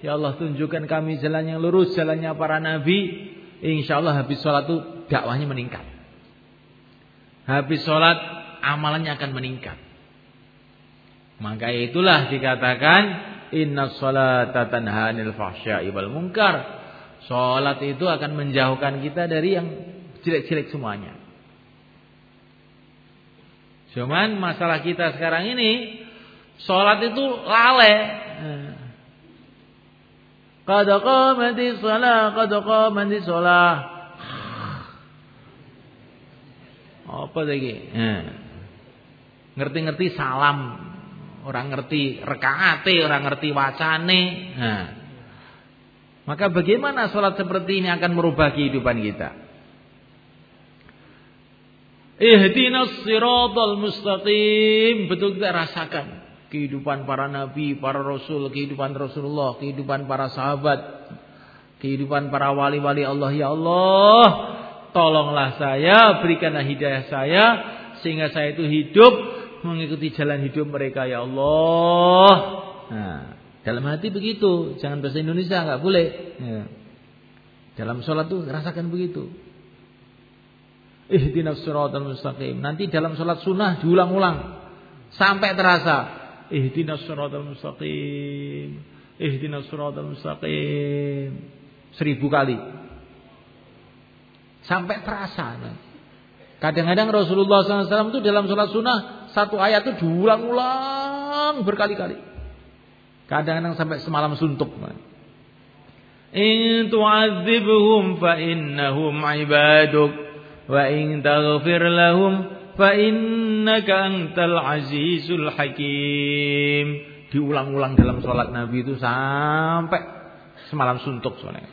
Ya Allah tunjukkan kami jalan yang lurus, jalannya para nabi. Insya Allah habis sholat tuh dakwahnya meningkat. Habis sholat amalannya akan meningkat. Maka itulah dikatakan inna sholata tanha anil fahsya'i wal munkar. Sholat itu akan menjauhkan kita dari yang jelek-jelek semuanya. Cuman masalah kita sekarang ini sholat itu lale. Qad qamati shalah, qad qamati shalah. Apa lagi? Ngerti-ngerti salam, orang ngerti rekaate, orang ngerti wacane. Nah. Maka bagaimana sholat seperti ini akan merubah kehidupan kita? Ihdinas siratal mustaqim. Betul kita rasakan kehidupan para nabi, para rasul, kehidupan Rasulullah, kehidupan para sahabat, kehidupan para wali-wali Allah ya Allah Tolonglah saya, berikanlah hidayah saya sehingga saya itu hidup mengikuti jalan hidup mereka ya Allah. Nah, dalam hati begitu, jangan bahasa Indonesia nggak boleh. Ya. Dalam sholat tuh rasakan begitu. Ihdinas siratal mustaqim. Nanti dalam sholat sunnah diulang-ulang sampai terasa. Ihdinas siratal mustaqim. Ihdinas siratal mustaqim. Seribu kali. Sampai terasa. Kadang-kadang Rasulullah SAW itu dalam sholat sunnah satu ayat itu diulang-ulang berkali-kali. Kadang-kadang sampai semalam suntuk. In tu'adzibhum fa innahum ibaduk wa in taghfir lahum fa innaka antal azizul hakim. Diulang-ulang dalam sholat Nabi itu sampai semalam suntuk soalnya.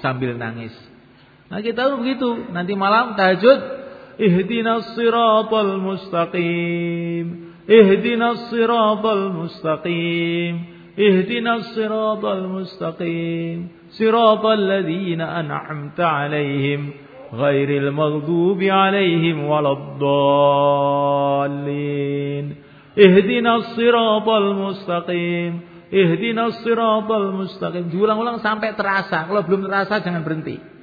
Sambil nangis. Nah kita tahu begitu. Nanti malam tahajud. Ihdinas siratal mustaqim. Ihdinas siratal mustaqim. Ihdinas siratal mustaqim. Siratal ladhina an'amta alaihim. Ghairil maghdubi alaihim waladdallin. Ihdinas siratal mustaqim. Ihdinas siratal mustaqim. Diulang-ulang sampai terasa. Kalau belum terasa jangan berhenti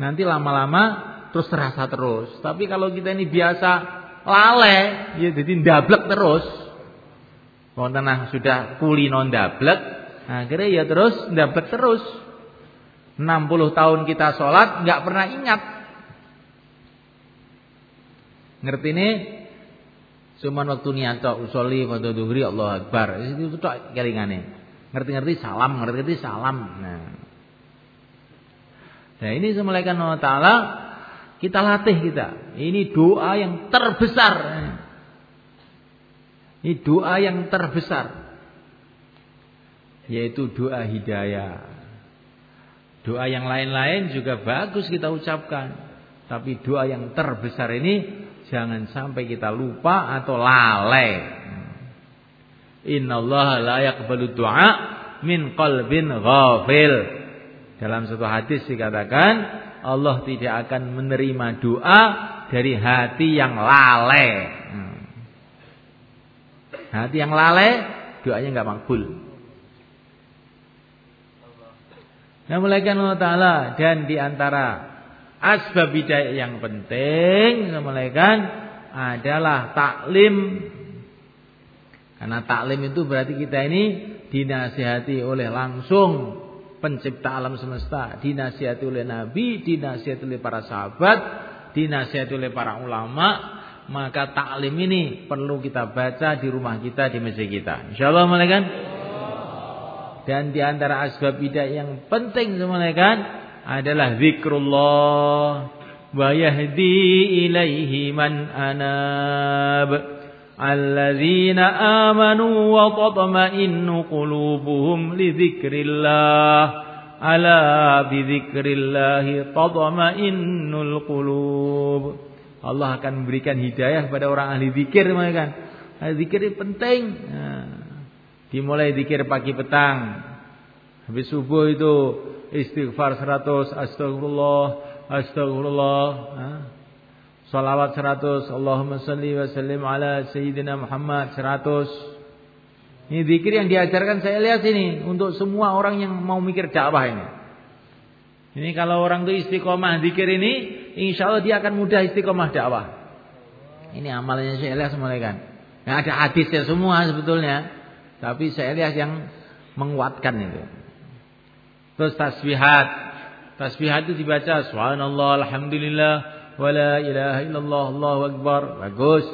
nanti lama-lama terus terasa terus tapi kalau kita ini biasa lale ya jadi ndablek terus wonten sudah kuli non ndablek akhirnya ya terus ndablek terus 60 tahun kita sholat nggak pernah ingat ngerti ini Cuman waktu niat tok usolli pada duhri Allah Akbar. Itu tok kelingane. Ngerti-ngerti salam, ngerti-ngerti salam. Nah. Nah ini semalakan Allah Ta'ala kita latih kita. Ini doa yang terbesar. Ini doa yang terbesar. Yaitu doa hidayah. Doa yang lain-lain juga bagus kita ucapkan. Tapi doa yang terbesar ini Jangan sampai kita lupa atau lalai. Innallaha la yaqbalu du'a min qalbin ghafil. Dalam satu hadis dikatakan Allah tidak akan menerima doa dari hati yang lalai. Hati yang lalai doanya enggak makbul. Nah, mulaikan Allah Ta'ala dan di antara Asbab hidayah yang penting Assalamualaikum adalah taklim. Karena taklim itu berarti kita ini dinasihati oleh langsung pencipta alam semesta, dinasihati oleh nabi, dinasihati oleh para sahabat, dinasihati oleh para ulama, maka taklim ini perlu kita baca di rumah kita, di masjid kita. Insyaallah malaikat. Dan di antara asbab hidayah yang penting semuanya adalah zikrullah wa yahdi ilaihi man anab amanu wa tatma'innu qulubuhum li dzikrillah ala bi dzikrillah tatma'innul qulub Allah akan memberikan hidayah kepada orang ahli zikir kan? Zikir itu penting. Nah, dimulai zikir pagi petang. Habis subuh itu istighfar 100 astagfirullah astagfirullah salawat 100 Allahumma salli wa sallim ala sayyidina Muhammad 100 ini zikir yang diajarkan saya lihat ini untuk semua orang yang mau mikir dakwah ini. Ini kalau orang itu istiqomah zikir ini insya Allah dia akan mudah istiqomah dakwah. Ini amalnya saya lihat semua kan Nah, ada hadisnya semua sebetulnya tapi saya lihat yang menguatkan itu. Terus tasbihat. Tasbihat itu dibaca subhanallah alhamdulillah wala ilaha illallah Allahu akbar. Bagus.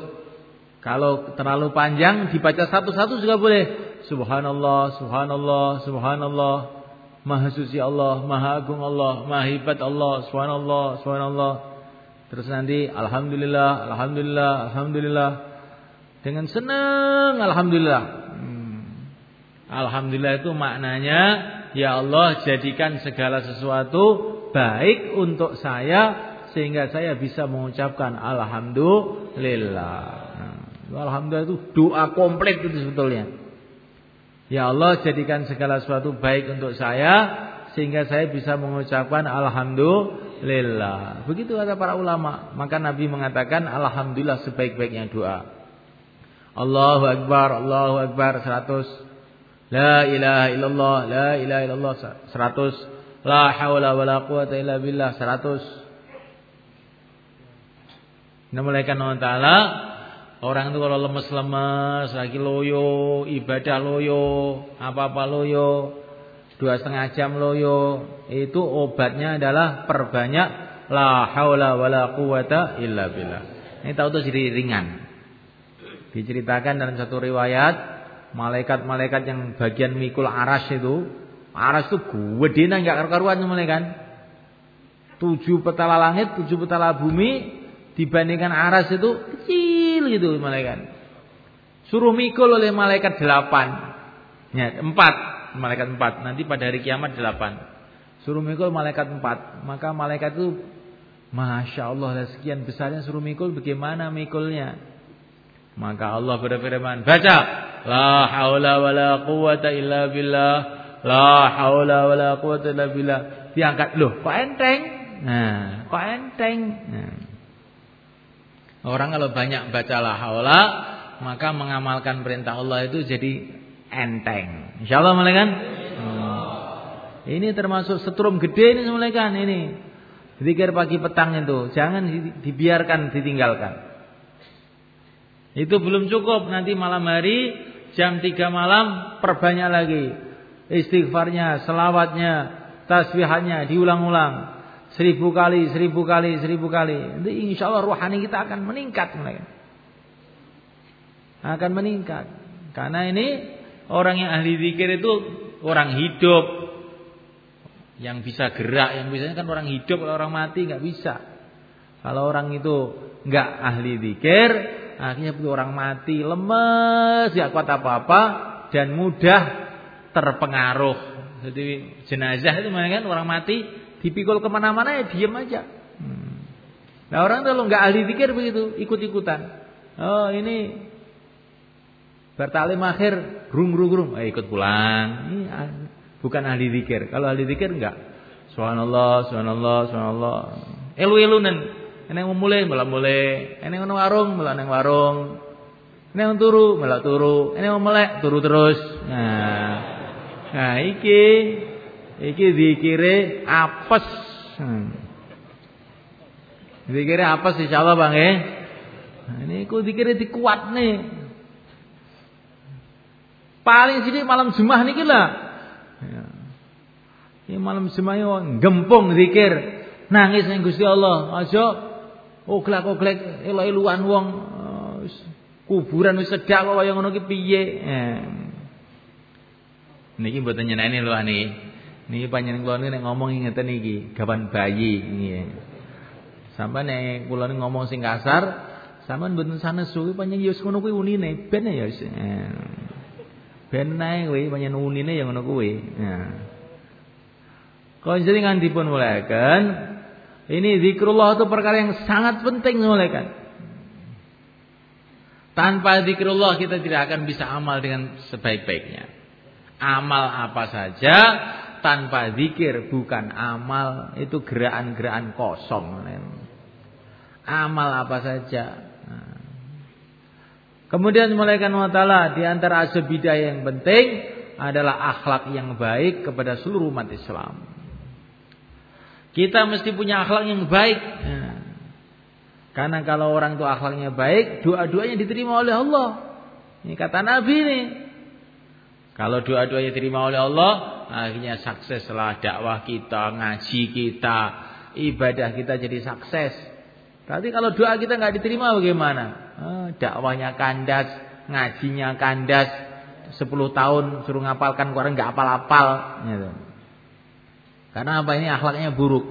Kalau terlalu panjang dibaca satu-satu juga boleh. Subhanallah, subhanallah, subhanallah. Maha suci Allah, maha agung Allah, maha hebat Allah, subhanallah, subhanallah. Terus nanti alhamdulillah, alhamdulillah, alhamdulillah. Dengan senang alhamdulillah. Hmm. Alhamdulillah itu maknanya Ya Allah jadikan segala sesuatu baik untuk saya sehingga saya bisa mengucapkan alhamdulillah. Nah, alhamdulillah itu doa komplit itu sebetulnya. Ya Allah jadikan segala sesuatu baik untuk saya sehingga saya bisa mengucapkan alhamdulillah. Begitu kata para ulama. Maka Nabi mengatakan alhamdulillah sebaik-baiknya doa. Allahu akbar, Allahu akbar 100 La ilaha illallah, la ilaha illallah 100. La haula wala quwata illa billah 100. Nah, malaikat Allah Ta'ala Orang itu kalau lemes-lemes Lagi loyo Ibadah loyo Apa-apa loyo Dua setengah jam loyo Itu obatnya adalah Perbanyak La haula wala quwata illa billah Ini tahu tuh jadi ringan Diceritakan dalam satu riwayat malaikat-malaikat yang bagian mikul aras itu, aras itu gede nggak karu-karuan kan. Tujuh petala langit, tujuh petala bumi dibandingkan aras itu kecil gitu malaikat. Suruh mikul oleh malaikat delapan, ya, empat, malaikat empat. Nanti pada hari kiamat delapan. Suruh mikul malaikat empat, maka malaikat itu Masya Allah sekian besarnya suruh mikul bagaimana mikulnya Maka Allah berfirman, baca la haula wala quwata illa billah. La haula wala quwata illa billah. Diangkat loh, kok enteng? Nah, kok enteng? Nah. Orang kalau banyak baca la haula, maka mengamalkan perintah Allah itu jadi enteng. Insyaallah malaikat. Hmm. Ini termasuk setrum gede ini malaikat ini. Zikir pagi petang itu jangan dibiarkan ditinggalkan. Itu belum cukup nanti malam hari jam 3 malam perbanyak lagi istighfarnya, selawatnya, tasbihannya diulang-ulang seribu kali, seribu kali, seribu kali. Nanti insya Allah ruhani kita akan meningkat Akan meningkat. Karena ini orang yang ahli zikir itu orang hidup, yang bisa gerak, yang biasanya kan orang hidup, kalau orang mati nggak bisa. Kalau orang itu nggak ahli zikir, akhirnya orang mati lemes, nggak kuat apa-apa dan mudah terpengaruh. Jadi jenazah itu kan orang mati dipikul ke mana-mana ya diem aja. Nah orang kalau nggak ahli zikir begitu, ikut-ikutan. Oh ini bertalim akhir, rung rung rung, eh, ikut pulang. Ini Bukan ahli zikir. Kalau ahli zikir enggak. Subhanallah, subhanallah, subhanallah. Elu-elunan. Ini yang mulai, malah mulai. Ini yang warung, malah nang warung. Yang turu, malah turu. Yang melek, turu terus. Nah, nah iki, iki zikire apes. Hmm. Zikire apes insyaallah bang eh. Ini ku zikire dikuat nih. Paling sini malam Jumat nih lah. Ya. Ini malam semaya gempung zikir, nangis ning Gusti Allah. Aja oglek-oglek elo-eluan wong kuburan wis sedak kok kaya ngono ki piye. Eh. Niki mboten nyeneni lho ani. Niki panjenengan kula nek ngomong ngeten iki, gawan bayi nggih. Sampai nek kula ngomong sing kasar, sampean mboten sanes suwi panjenengan ya ngono kuwi unine, ben ya wis. Eh. Ben nae kuwi panjen unine ya ngono kuwi. Nah. Kalau jenengan dipun mulakan, ini zikrullah itu perkara yang sangat penting mulakan. Tanpa zikrullah kita tidak akan bisa amal dengan sebaik-baiknya. Amal apa saja tanpa zikir bukan amal, itu gerakan-gerakan kosong. Amal apa saja Kemudian malaikat Allah Ta'ala di antara yang penting adalah akhlak yang baik kepada seluruh umat Islam. Kita mesti punya akhlak yang baik. Karena kalau orang itu akhlaknya baik, doa-doanya diterima oleh Allah. Ini kata Nabi nih. Kalau doa-doanya diterima oleh Allah, akhirnya sukseslah dakwah kita, ngaji kita, ibadah kita jadi sukses. Tapi kalau doa kita nggak diterima bagaimana? Oh, dakwahnya kandas, ngajinya kandas, 10 tahun suruh ngapalkan Quran nggak apal-apal. Gitu. Karena apa ini akhlaknya buruk.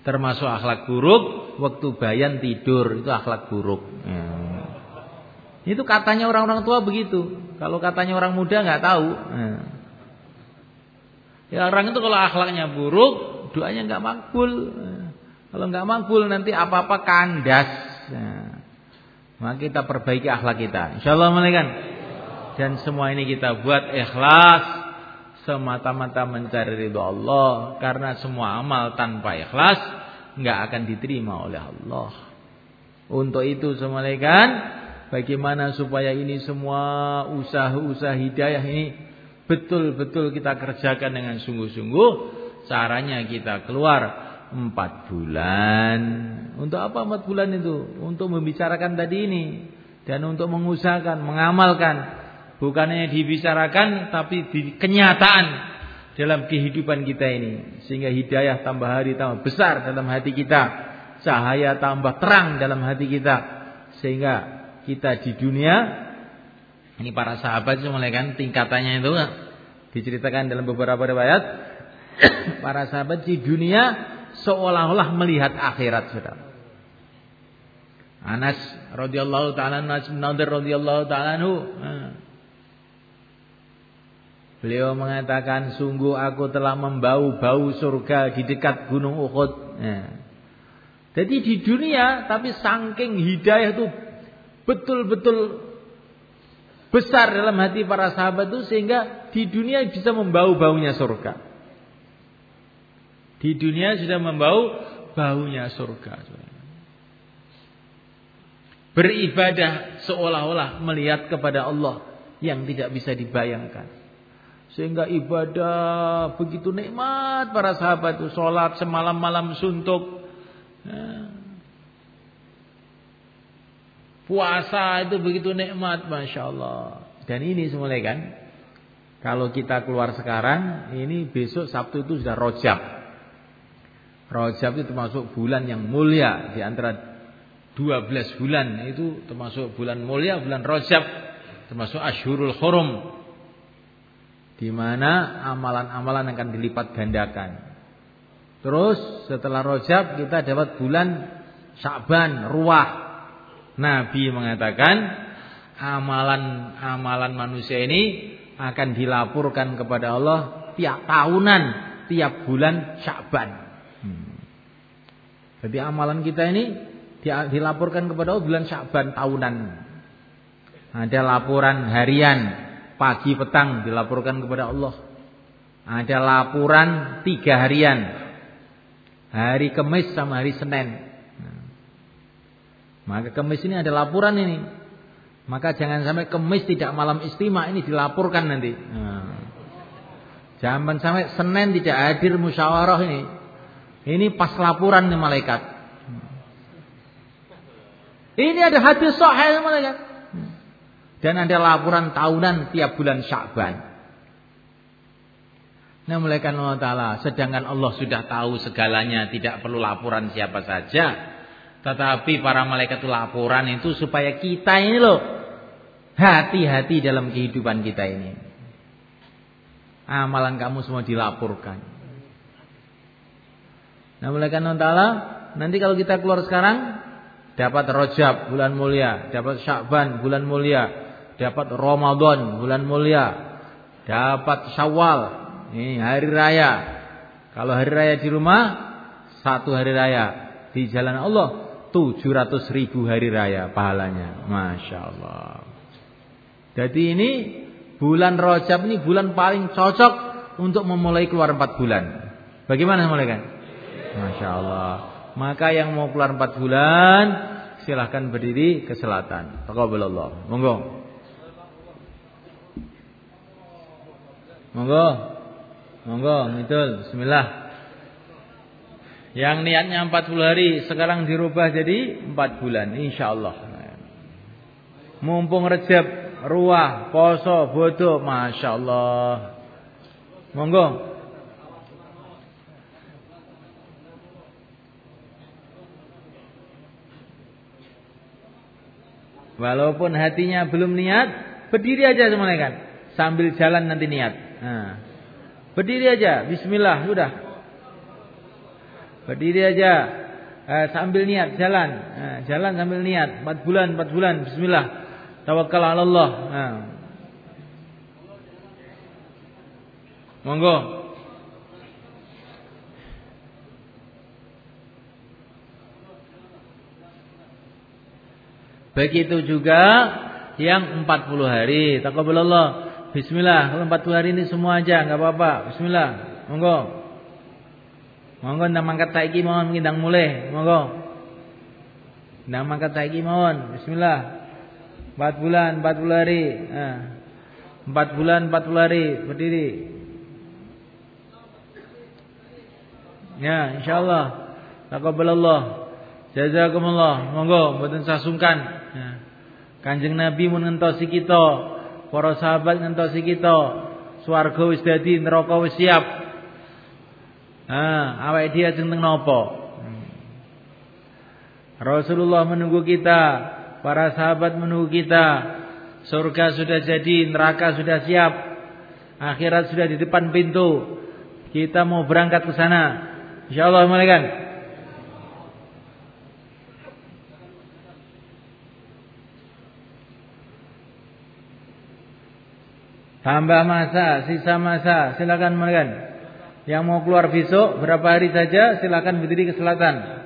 Termasuk akhlak buruk, waktu bayan tidur itu akhlak buruk. Ya. Itu katanya orang-orang tua begitu. Kalau katanya orang muda nggak tahu. Ya. ya orang itu kalau akhlaknya buruk, doanya nggak makbul. Ya. Kalau nggak makbul nanti apa-apa kandas. Nah, maka kita perbaiki akhlak kita. Insyaallah malaikat. Dan semua ini kita buat ikhlas semata-mata mencari ridho Allah karena semua amal tanpa ikhlas nggak akan diterima oleh Allah. Untuk itu semua malaikat, bagaimana supaya ini semua usaha-usaha hidayah ini betul-betul kita kerjakan dengan sungguh-sungguh. Caranya kita keluar empat bulan. Untuk apa empat bulan itu? Untuk membicarakan tadi ini dan untuk mengusahakan, mengamalkan. Bukannya dibicarakan tapi di kenyataan dalam kehidupan kita ini. Sehingga hidayah tambah hari tambah besar dalam hati kita. Cahaya tambah terang dalam hati kita. Sehingga kita di dunia. Ini para sahabat itu mulai kan tingkatannya itu diceritakan dalam beberapa riwayat. Para sahabat di dunia seolah-olah melihat akhirat saudara. Anas radhiyallahu taala Anas bin Nadir radhiyallahu taala Beliau mengatakan sungguh aku telah membau bau surga di dekat gunung Uhud. Jadi di dunia tapi saking hidayah itu betul-betul besar dalam hati para sahabat itu sehingga di dunia bisa membau baunya surga. Di dunia sudah membau baunya surga. Beribadah seolah-olah melihat kepada Allah yang tidak bisa dibayangkan. Sehingga ibadah begitu nikmat para sahabat itu sholat semalam-malam suntuk. Ya. Puasa itu begitu nikmat, masya Allah. Dan ini semuanya kan, kalau kita keluar sekarang, ini besok Sabtu itu sudah rojab. Rojab itu termasuk bulan yang mulia di antara 12 bulan itu termasuk bulan mulia, bulan rojab, termasuk Ashurul Hurum, di mana amalan-amalan akan dilipat gandakan. Terus setelah rojab kita dapat bulan Sya'ban, Ruah, Nabi mengatakan amalan-amalan manusia ini akan dilaporkan kepada Allah tiap tahunan, tiap bulan Syakban. Hmm. Jadi amalan kita ini dilaporkan kepada Allah bulan Syakban tahunan. Ada laporan harian, pagi petang dilaporkan kepada Allah. Ada laporan tiga harian, hari Kamis sama hari Senin. Maka kemis ini ada laporan ini. Maka jangan sampai kemis tidak malam istimewa ini dilaporkan nanti. Nah. Jangan sampai Senin tidak hadir musyawarah ini. Ini pas laporan nih malaikat. Ini ada hadis sahih malaikat. Dan ada laporan tahunan tiap bulan Sya'ban. Nah malaikat Allah Ta'ala Sedangkan Allah sudah tahu segalanya Tidak perlu laporan siapa saja tetapi para malaikat itu laporan itu supaya kita ini loh hati-hati dalam kehidupan kita ini. Amalan kamu semua dilaporkan. Nah, malaikat Allah nanti kalau kita keluar sekarang dapat Rojab bulan mulia, dapat Syakban bulan mulia, dapat Ramadan bulan mulia, dapat Syawal ini hari raya. Kalau hari raya di rumah satu hari raya di jalan Allah 700 ribu hari raya pahalanya. Masya Allah. Jadi ini bulan Rojab ini bulan paling cocok untuk memulai keluar 4 bulan. Bagaimana mulai kan? Masya Allah. Maka yang mau keluar 4 bulan silahkan berdiri ke selatan. Taqabbalallah. Monggo. Monggo. Monggo, betul. Bismillah. Yang niatnya 40 hari sekarang dirubah jadi 4 bulan insyaallah. Mumpung Rejab, ruah, poso, bodoh, Masya Allah. Monggo. Walaupun hatinya belum niat, berdiri aja semuanya kan. Sambil jalan nanti niat. Nah. Berdiri aja, bismillah, sudah. Berdiri aja eh, sambil niat jalan, eh, jalan sambil niat. Empat bulan, empat bulan. Bismillah. Tawakal Allah. Nah. Monggo. Begitu juga yang 40 hari. Allah. Bismillah. Kalau 40 hari ini semua aja, nggak apa-apa. Bismillah. Monggo. Monggo ndang mangkat saiki mawon ngindang mulai. Monggo. Ndang mangkat saiki mawon. Bismillah. 4 bulan, 40 hari. Nah. 4 bulan, 40 hari berdiri. Ya, insyaallah. Taqabbalallah. Jazakumullah. Monggo mboten sasungkan. Ya. Kanjeng Nabi mengentosi kita, para sahabat ngentosi kita. Swarga wis dadi, neraka wis siap. Ah, awak dia teng nopo? Rasulullah menunggu kita, para sahabat menunggu kita. Surga sudah jadi, neraka sudah siap. Akhirat sudah di depan pintu. Kita mau berangkat ke sana. Insyaallah malaikat. Tambah masa, sisa masa, silakan malaikat. Yang mau keluar besok berapa hari saja silakan berdiri ke selatan.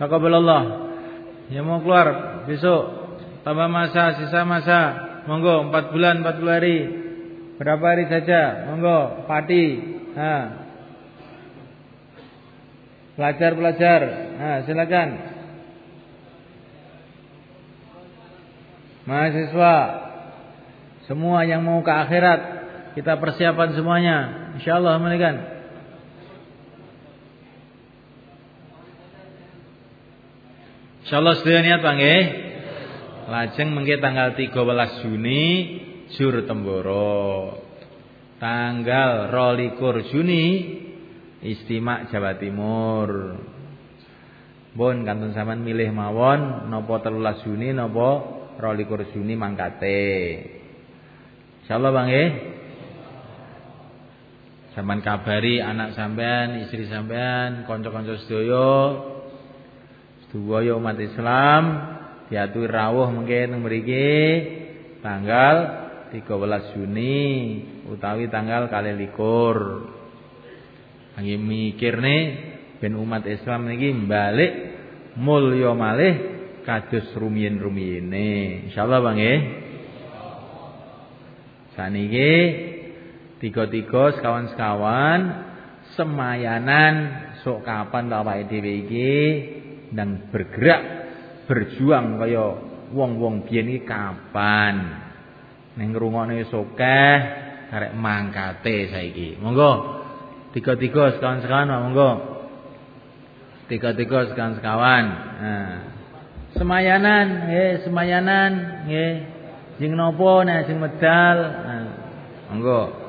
Takabalallah. Yang mau keluar besok tambah masa, sisa masa. Monggo 4 bulan 40 hari. Berapa hari saja? Monggo, pati. Ha. Pelajar-pelajar. Nah, silakan. Mahasiswa. Semua yang mau ke akhirat, kita persiapan semuanya. Insyaallah menikan. Insyaallah sedaya niat Pak nggih. Lajeng mengke tanggal 13 Juni Jur Temboro. Tanggal 22 Juni Istimak Jawa Timur. Bon kantun sampean milih mawon napa 13 Juni napa 22 Juni mangkate. Insyaallah Bang nggih. Sampeyan kabari anak sampean, istri sampean, kanca-kanca sedaya, sedaya umat Islam diatur rawuh mungkin mriki tanggal 13 Juni utawi tanggal kali likur. Angge mikirne ben umat Islam niki balik mulya malih kados rumiyin-rumiyine. Insyaallah Bang nggih. Saniki tiga-tiga sekawan-sekawan. Semayanan sok kapan awake dhewe iki? Ndang bergerak berjuang kaya wong-wong biyen iki kapan? Ning ngrungokne sokeh arek mangkate saiki. Monggo. Tiga-tiga sekawan-sekawan monggo. Tiga-tiga sekawan-sekawan. Nah. Semayanan nggih semayanan nggih. Sing napa nek sing medal? Nah, monggo